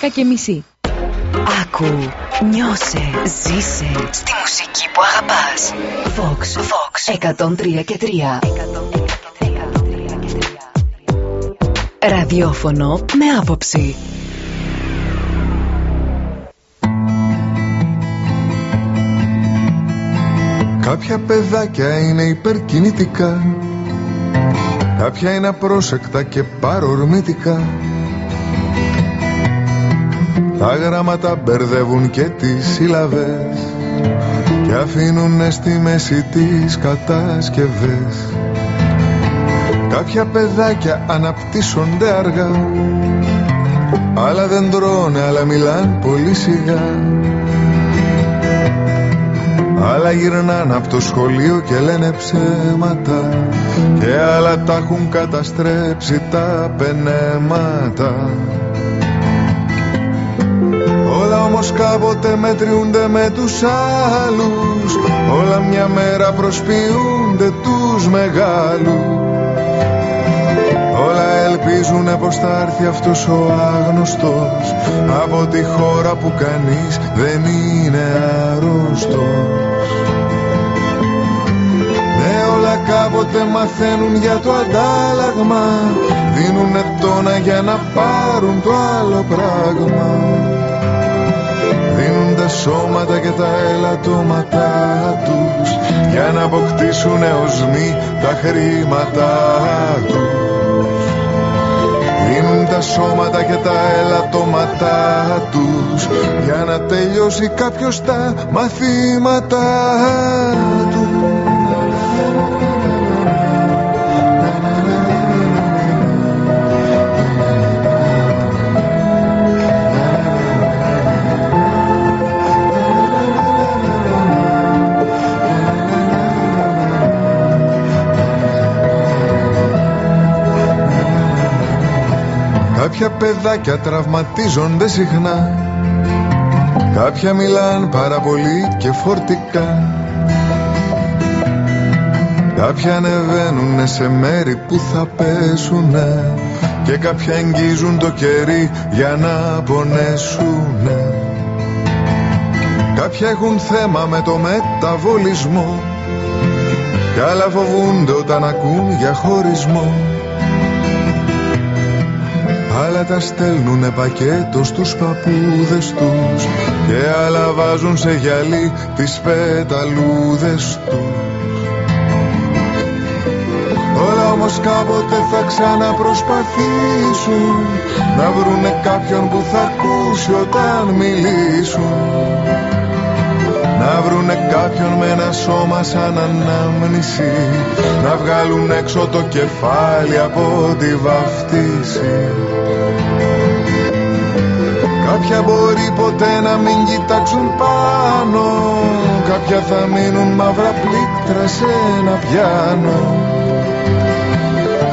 11 και μισή. Άκου, νιώσε, ζήσε στη μουσική που αγαπάς. Vox, Vox 103 και 3. Ραδιόφωνο με άποψη. Κάποια παιδάκια είναι υπερκινητικά Κάποια είναι απρόσεκτα και παρορμητικά Τα γράμματα μπερδεύουν και τις σύλλαβες Και αφήνουν στη μέση τις κατασκευές. Κάποια παιδάκια αναπτύσσονται αργά Άλλα δεν τρώνε, αλλά μιλάν πολύ σιγά. Άλλα γυρνάνε από το σχολείο και λένε ψέματα Και άλλα τα έχουν καταστρέψει τα πενέματα. Όλα όμως κάποτε μετριούνται με τους άλλους. Όλα μια μέρα προσποιούνται τους μεγάλους. Όλα ελπίζουνε πως θα έρθει αυτός ο άγνωστος. Από τη χώρα που κανείς δεν είναι άρρωστος. Ναι όλα κάποτε μαθαίνουν για το αντάλλαγμα. Δίνουνε τόνα για να πάρουν το άλλο πράγμα. Δίνουν τα σώματα και τα ελαττώματά τους Για να αποκτήσουν οσμοί τα χρήματά τους. Δίνουν τα σώματα και τα ελαττώματά τους Για να τελειώσει κάποιος τα μαθήματά του Κάποια παιδάκια τραυματίζονται συχνά. Κάποια μιλάν πάρα πολύ και φορτικά. Κάποια ανεβαίνουνε σε μέρη που θα πέσουνε Και κάποια εγγίζουν το κερί για να πονέσουνε. Κάποια έχουν θέμα με το μεταβολισμό Κι άλλα φοβούνται όταν ακούν για χωρισμό Άλλα τα στέλνουνε πακέτος στους παππούδες τους Και άλλα βάζουν σε γυαλί τις πεταλούδες τους. Όλα όμως κάποτε θα ξαναπροσπαθήσουν Να βρουνε κάποιον που θα ακούσει όταν μιλήσουν να βρουνε κάποιον με ένα σώμα σαν ανάμνηση. Να βγάλουν έξω το κεφάλι από τη βαφτίση. Κάποια μπορεί ποτέ να μην κοιτάξουν πάνω. Κάποια θα μείνουν μαύρα πλήκτρα σε ένα πιάνο.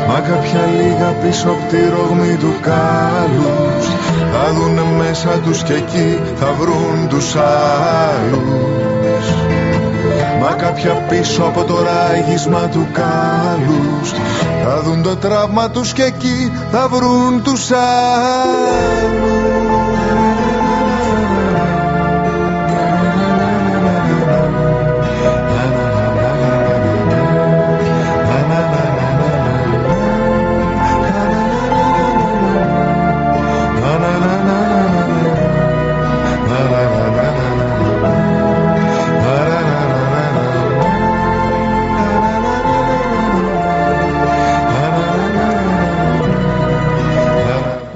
Μα κάποια λίγα πίσω από τη ρογμή του κάλους. Θα δουνε μέσα τους και εκεί θα βρουν τους άλλους Μα κάποια πίσω από το ράγισμα του κάλους Θα δουν το τραύμα τους και εκεί θα βρουν τους άλλους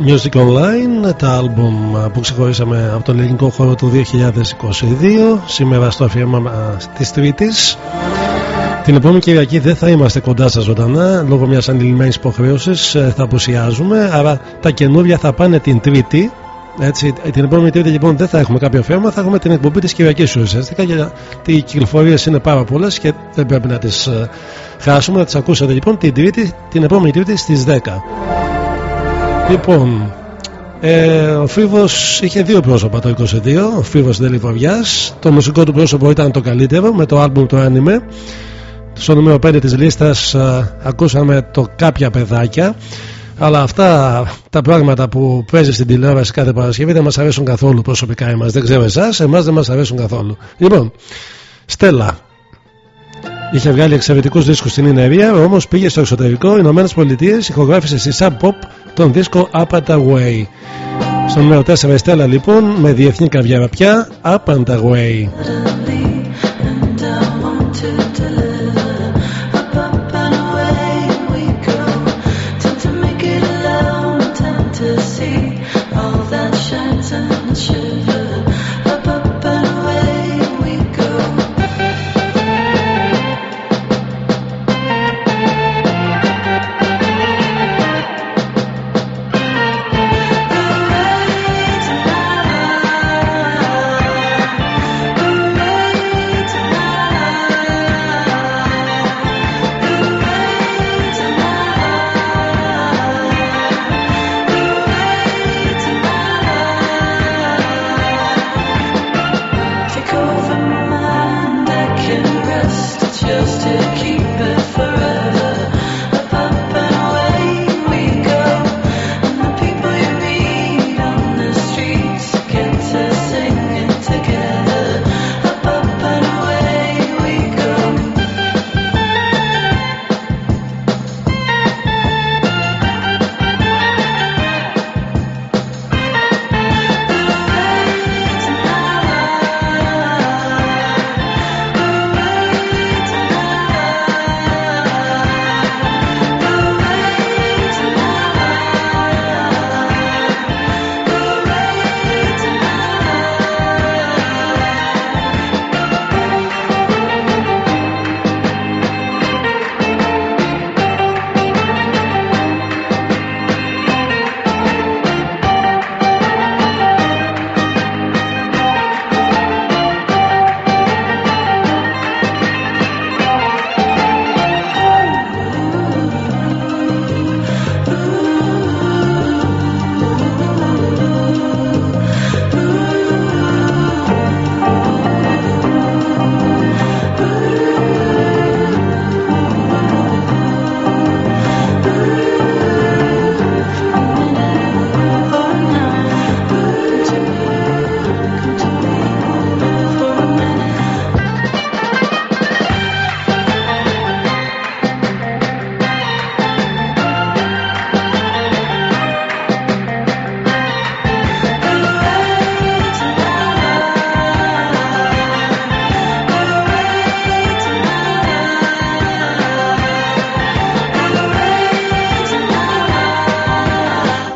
Music Online, τα άλμπουμ που ξεχωρίσαμε από τον ελληνικό χώρο του 2022 σήμερα στο αφιέρωμα της Τρίτης. Την επόμενη Κυριακή δεν θα είμαστε κοντά σας ζωντανά λόγω μιας αντιλημμένης υποχρέωσης θα απουσιάζουμε άρα τα καινούρια θα πάνε την Τρίτη έτσι, την επόμενη Τρίτη λοιπόν δεν θα έχουμε κάποιο αφιέρωμα θα έχουμε την εκπομπή της Κυριακής ουσιαστικά γιατί οι κυκλοφορίες είναι πάρα πολλές και δεν πρέπει να τις χάσουμε. Να τις ακούσετε λοιπόν την, τρίτη, την επόμενη Τρίτη στις 10 Λοιπόν, ε, ο Φίβος είχε δύο πρόσωπα το 22. Ο Φίβος Δελιβοριά. Το μουσικό του πρόσωπο ήταν το καλύτερο με το άλμπουμ του Άνιμε. Στο νούμερο 5 της λίστας ακούσαμε το Κάποια Παιδάκια Αλλά αυτά τα πράγματα που παίζει στην τηλεόραση κάθε Παρασκευή δεν μας αρέσουν καθόλου προσωπικά εμάς. Δεν ξέρω εσάς, εμάς δεν μας αρέσουν καθόλου. Λοιπόν, Στέλλα. Είχε βγάλει εξαιρετικούς δίσκους στην Ινερία, όμως πήγε στο εξωτερικό, Ηνωμένες Πολιτείες, ηχογράφησε στη Sub Pop τον δίσκο Up and Away. Στο νούμερο 4 η Στέλλα λοιπόν με διεθνή καβιάρα πια Up and Away.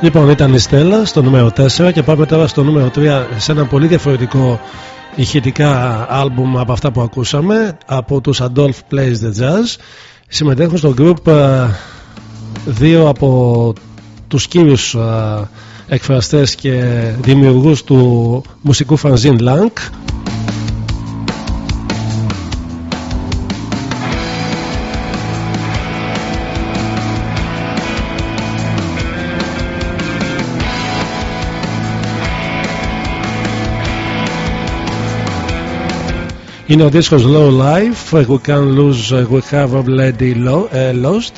Λοιπόν, ήταν η Στέλλα στο νούμερο 4 και πάμε τώρα στο νούμερο 3 σε ένα πολύ διαφορετικό ηχητικά άλμπουμ από αυτά που ακούσαμε από τους Adolf Plays the Jazz. Συμμετέχουν στο group ε, δύο από τους κύριους ε, εκφραστές και δημιουργούς του μουσικού fanzine Lank Είναι ο δίσκος Low Life We Can Lose We Have Already lo- ε, Lost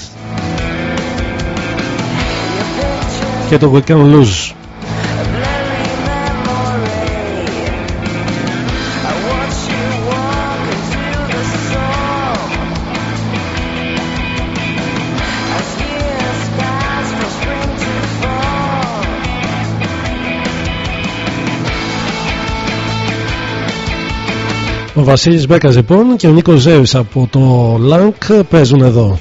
και το We Can Lose Ο Βασίλης Μπέκας λοιπόν και ο Νίκος Ζέρης από το Lank παίζουν εδώ.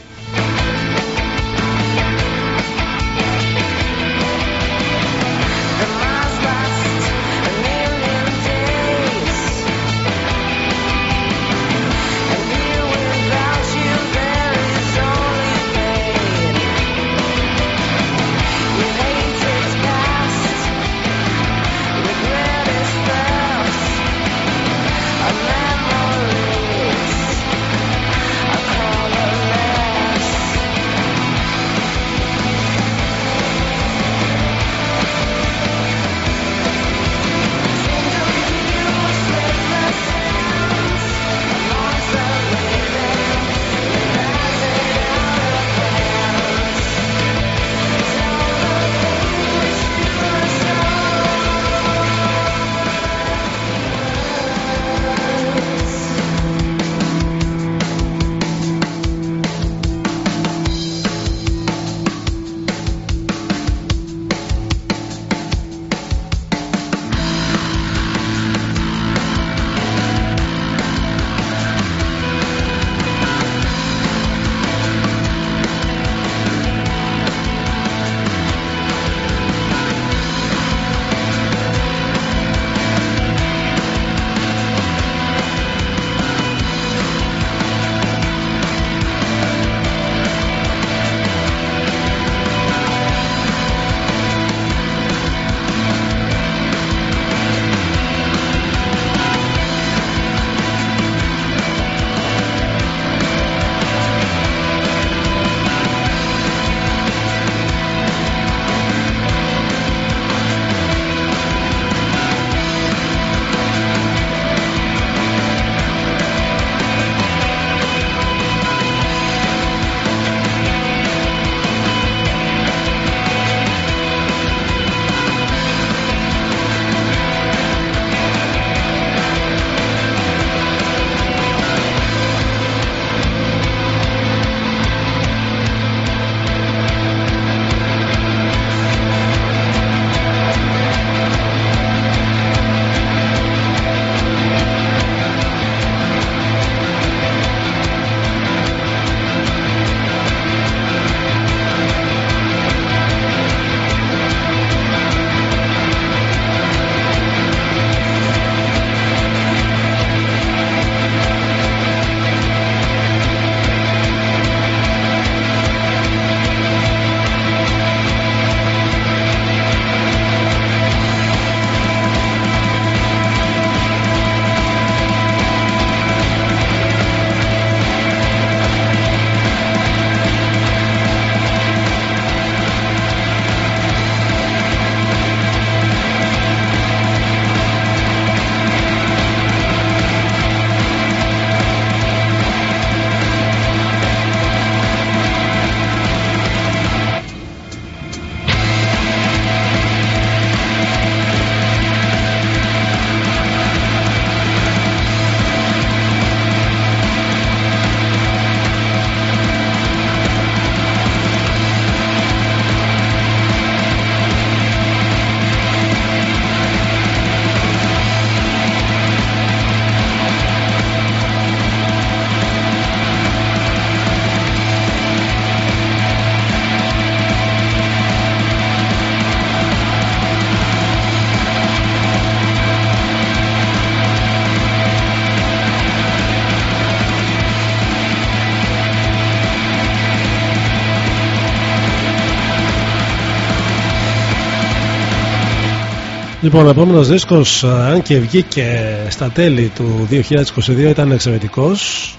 Λοιπόν, ο επόμενος δίσκος, αν και βγήκε στα τέλη του 2022, ήταν εξαιρετικός.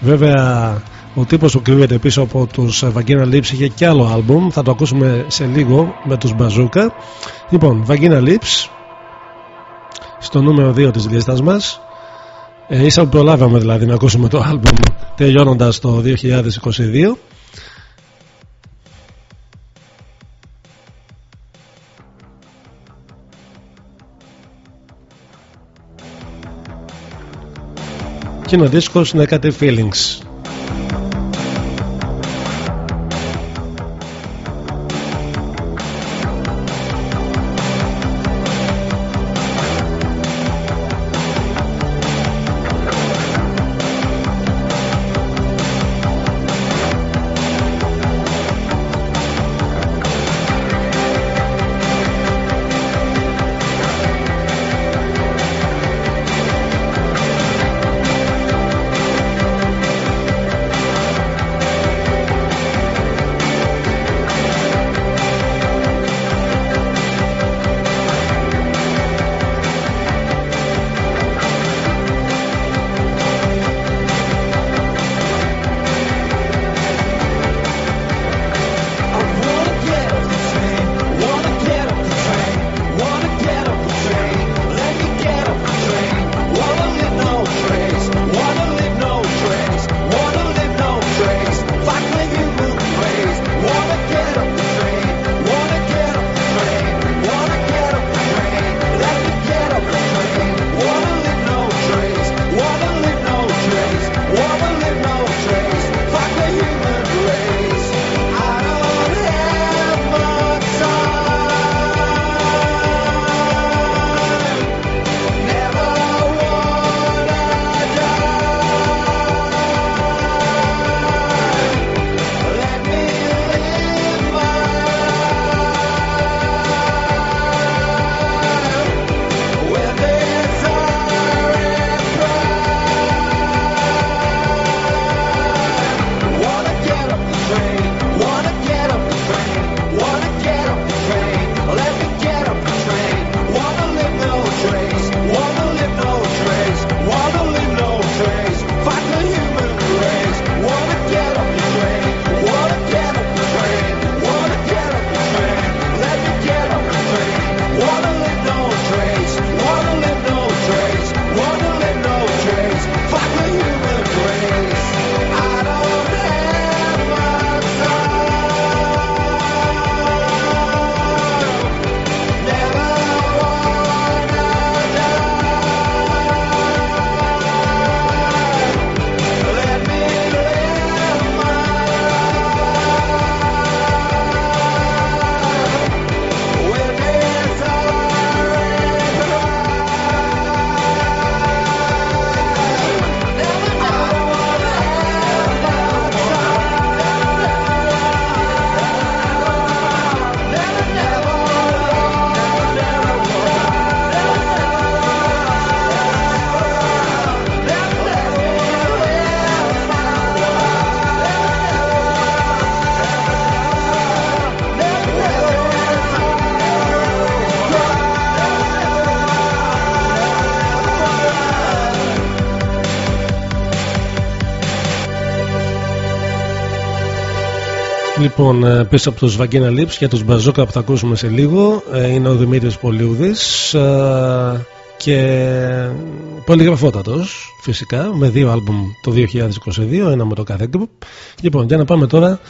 Βέβαια, ο τύπος που κρύβεται πίσω από τους Vagina Lips είχε και άλλο άλμπουμ. Θα το ακούσουμε σε λίγο με τους Μπαζούκα. Λοιπόν, Vagina Lips, στο νούμερο 2 της λίστας μας. Ε, ίσα που προλάβαμε δηλαδή να ακούσουμε το άλμπουμ τελειώνοντας το 2022. Και είναι ο δίσκος Negative Feelings. Λοιπόν, ε, πίσω από τους Vagina Lips και τους Μπαζούκα που θα ακούσουμε σε λίγο ε, είναι ο Δημήτρης Πολιούδης ε, και πολυγραφότατος φυσικά με δύο άλμπουμ το 2022, ένα με το κάθε group. Λοιπόν, για να πάμε τώρα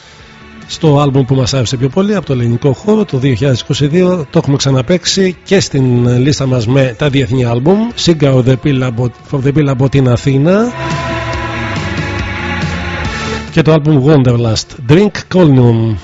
στο άλμπουμ που μας άρεσε πιο πολύ από το ελληνικό χώρο το 2022 το έχουμε ξαναπέξει και στην λίστα μας με τα διεθνή άλμπουμ Singer of the Pill από την Αθήνα και το album Wonderlust Drink Colnium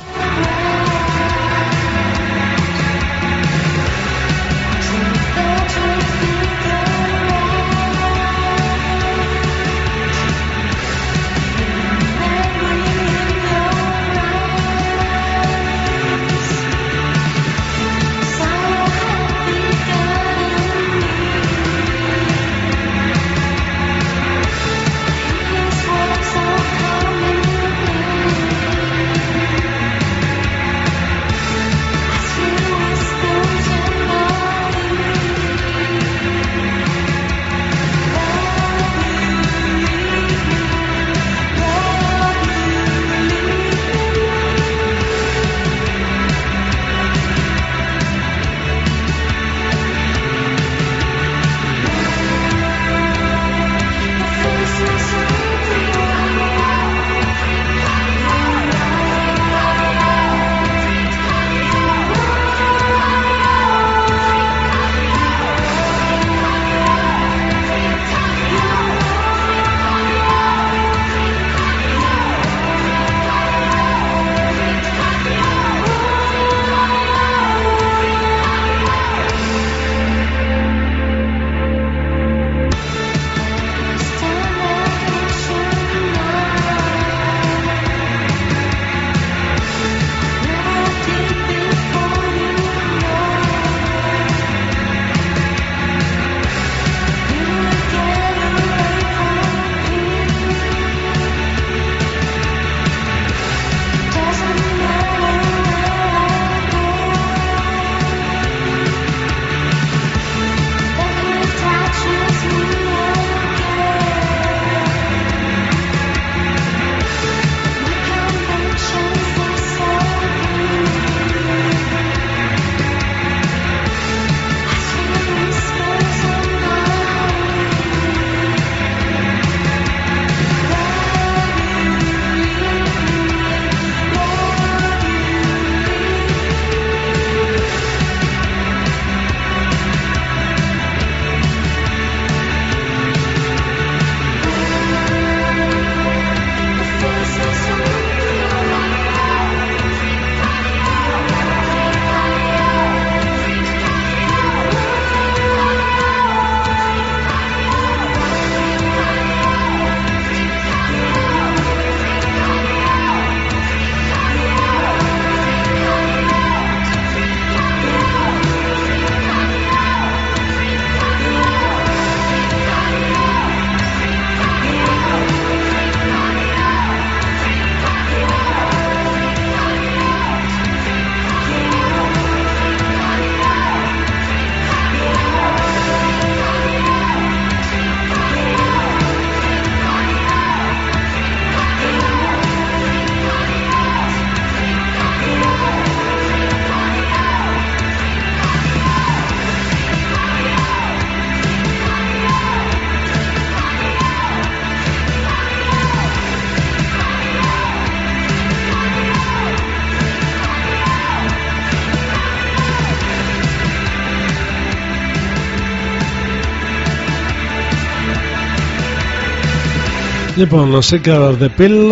Λοιπόν, ο Cigar of the Pill,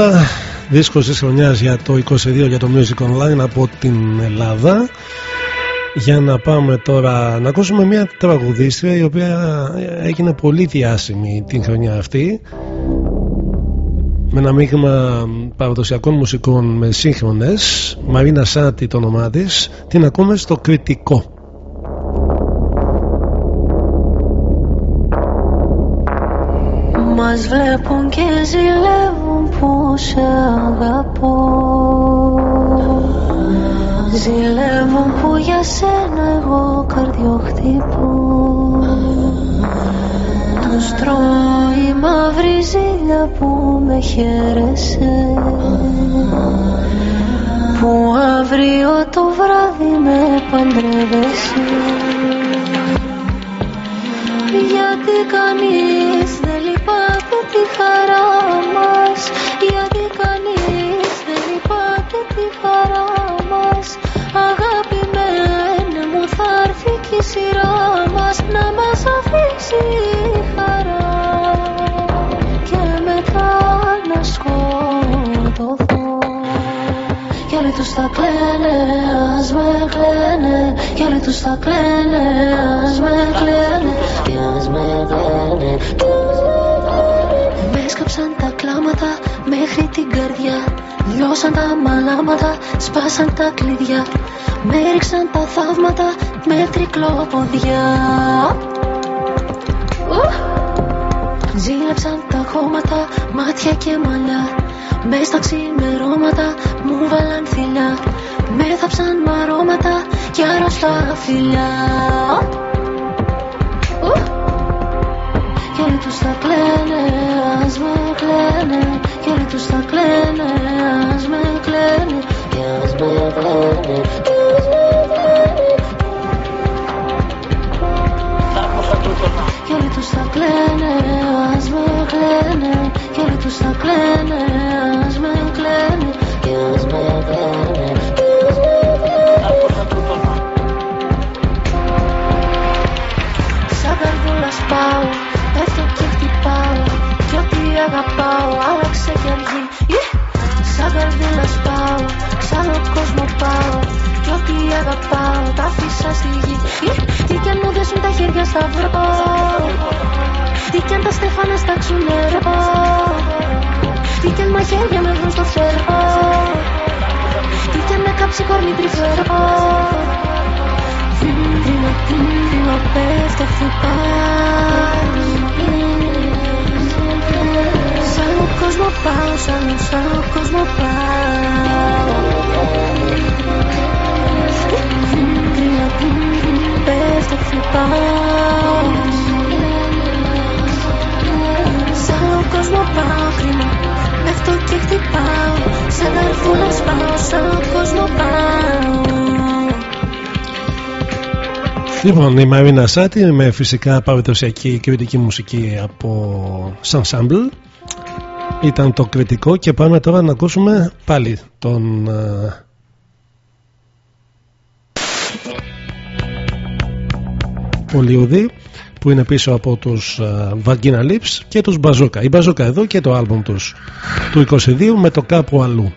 δίσκος της χρονιάς για το 22 για το Music Online από την Ελλάδα. Για να πάμε τώρα να ακούσουμε μια τραγουδίστρια η οποία έγινε πολύ διάσημη την χρονιά αυτή με ένα μείγμα παραδοσιακών μουσικών με σύγχρονες. Μαρίνα Σάτι το όνομά της. Την ακούμε στο κριτικό Μας βλέπουν και ζηλεύουν που σε αγαπώ. Ζηλεύουν που για σένα εγώ καρδιό χτυπώ Τους τρώει η μαύρη ζήλια που με χαίρεσε Που αύριο το βράδυ με παντρεύεσαι. Γιατί κανείς δεν λυπάται τη χαρά μας Γιατί κανείς δεν λυπάται τη χαρά μας. Αγαπημένε μου θα έρθει και η σειρά μας Να μας αφήσει η χαρά. Και μετά να σκοτωθώ. Κι άλλοι τους θα κλαίνε, ας με κλαίνε. Κι άλλοι τους θα κλαίνε, ας με κλαίνε. Κι ας με κλαίνε, κι ας με κλαίνε. Με έσκαψαν τα κλάματα μέχρι την καρδιά. Λιώσαν τα μαλάματα, σπάσαν τα κλειδιά. Με έριξαν τα θαύματα με τρικλοποδιά. Ζήλεψαν τα χώματα, μάτια και μαλλιά. Μες στα ξημερώματα μου βάλαν θηλιά. Με θάψαν μαρώματα και άρρωστα φιλιά τους θα κλαίνε, ας με κλαίνε. Και όλοι τους θα κλαίνε, ας με κλαίνε. Και ας με κλαίνε, και ας με κλαίνε. Κι όλοι τους θα κλαίνε, ας με κλαίνε. Κι όλοι τους θα κλαίνε, ας με κλαίνε. Κι ας με κλαίνε, κι ας με κλαίνε. Σαν καρδούλας σπάω, πέφτω και χτυπάω Κι ό,τι αγαπάω άλλαξε κι αργεί Σαν καρδούλα σπάω, σαν ο κόσμος πάω Κι ό,τι αγαπάω τα αφήσα στη γη. Τι κι αν μου δέσουν τα χέρια στα βρω Τι κι αν τα στέφανα στάξουν νερό Τι κι αν μαχαίρια με βρουν στο φτερό Τι κι αν με κάψει κορμί τρυφερό Δίνω, δίνω, πέφτω, χτυπάω Σαν ο κόσμο πάω, σαν ο, σαν ο κόσμο πάω Κρύα, πέφτω, χτυπάω Σαν ο κόσμο πάω, κρίμα Πέφτω και χτυπάω Σαν καρδούλα σπάω, σαν ο κόσμο πάω Λοιπόν, η Μαρίνα Σάτι με φυσικά παραδοσιακή κριτική μουσική από Ensemble ήταν το κριτικό και πάμε τώρα να ακούσουμε πάλι τον ε, Πολιούδη που είναι πίσω από τους uh, Vagina Lips και τους Μπαζούκα. Η Μπαζούκα εδώ και το άλμπομ τους του 22 με το κάπου αλλού.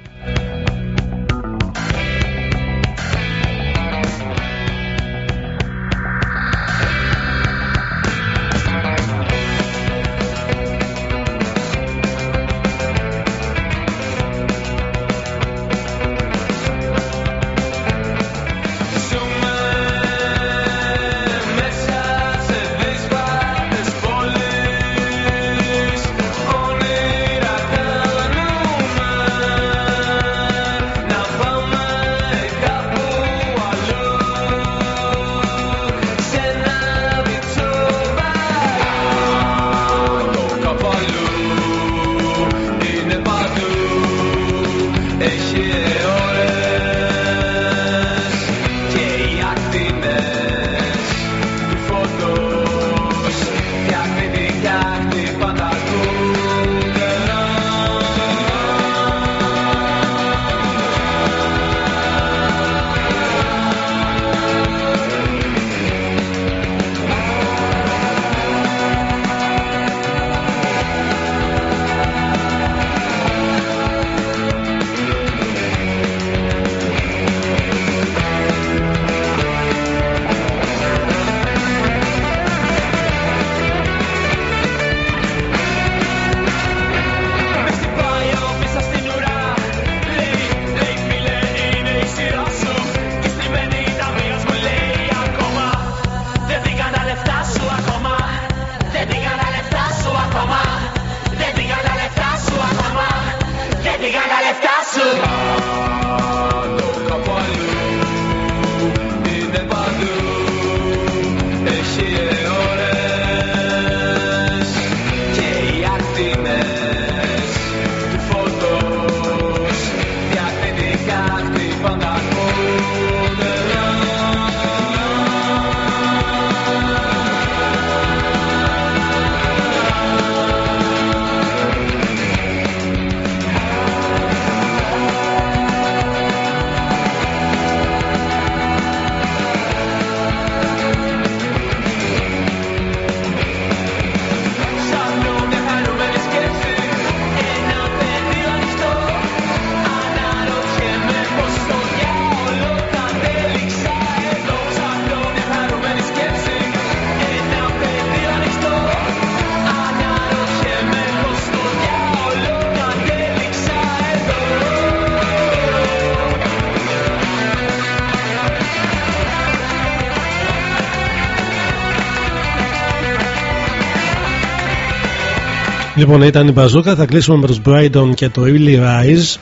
Λοιπόν, ήταν η Μπαζούκα. Θα κλείσουμε με τους Brighton και το Illy Rise.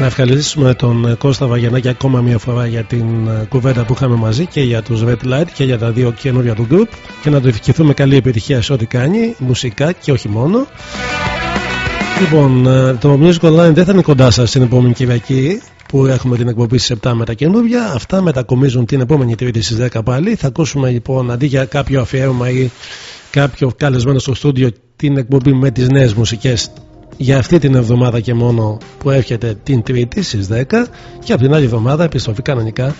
Να ευχαριστήσουμε τον Κώστα Βαγενάκη ακόμα μια φορά για την ε, κουβέντα που είχαμε μαζί και για τους Red Light και για τα δύο καινούργια του group και να του ευχηθούμε καλή επιτυχία σε ό,τι κάνει, μουσικά και όχι μόνο. Λοιπόν, ε, το Music Online δεν θα είναι κοντά σας την επόμενη Κυριακή που έχουμε την εκπομπή στις 7 με τα καινούργια. Αυτά μετακομίζουν την επόμενη Τρίτη στις 10 πάλι. Θα ακούσουμε λοιπόν αντί για κάποιο αφιέρωμα ή κάποιο καλεσμένο στο στούντιο την εκπομπή με τις νέες μουσικές για αυτή την εβδομάδα και μόνο που έρχεται την Τρίτη στις 10 και από την άλλη εβδομάδα επιστροφή κανονικά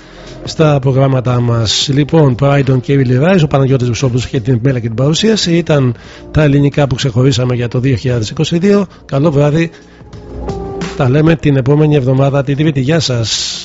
στα προγράμματά μας. Λοιπόν, Pride και Willy Rise, ο Παναγιώτης Βουσόπουλος και την επιμέλεια και την παρουσίαση ήταν τα ελληνικά που ξεχωρίσαμε για το 2022. Καλό βράδυ. Τα λέμε την επόμενη εβδομάδα την Τρίτη. Γεια σας.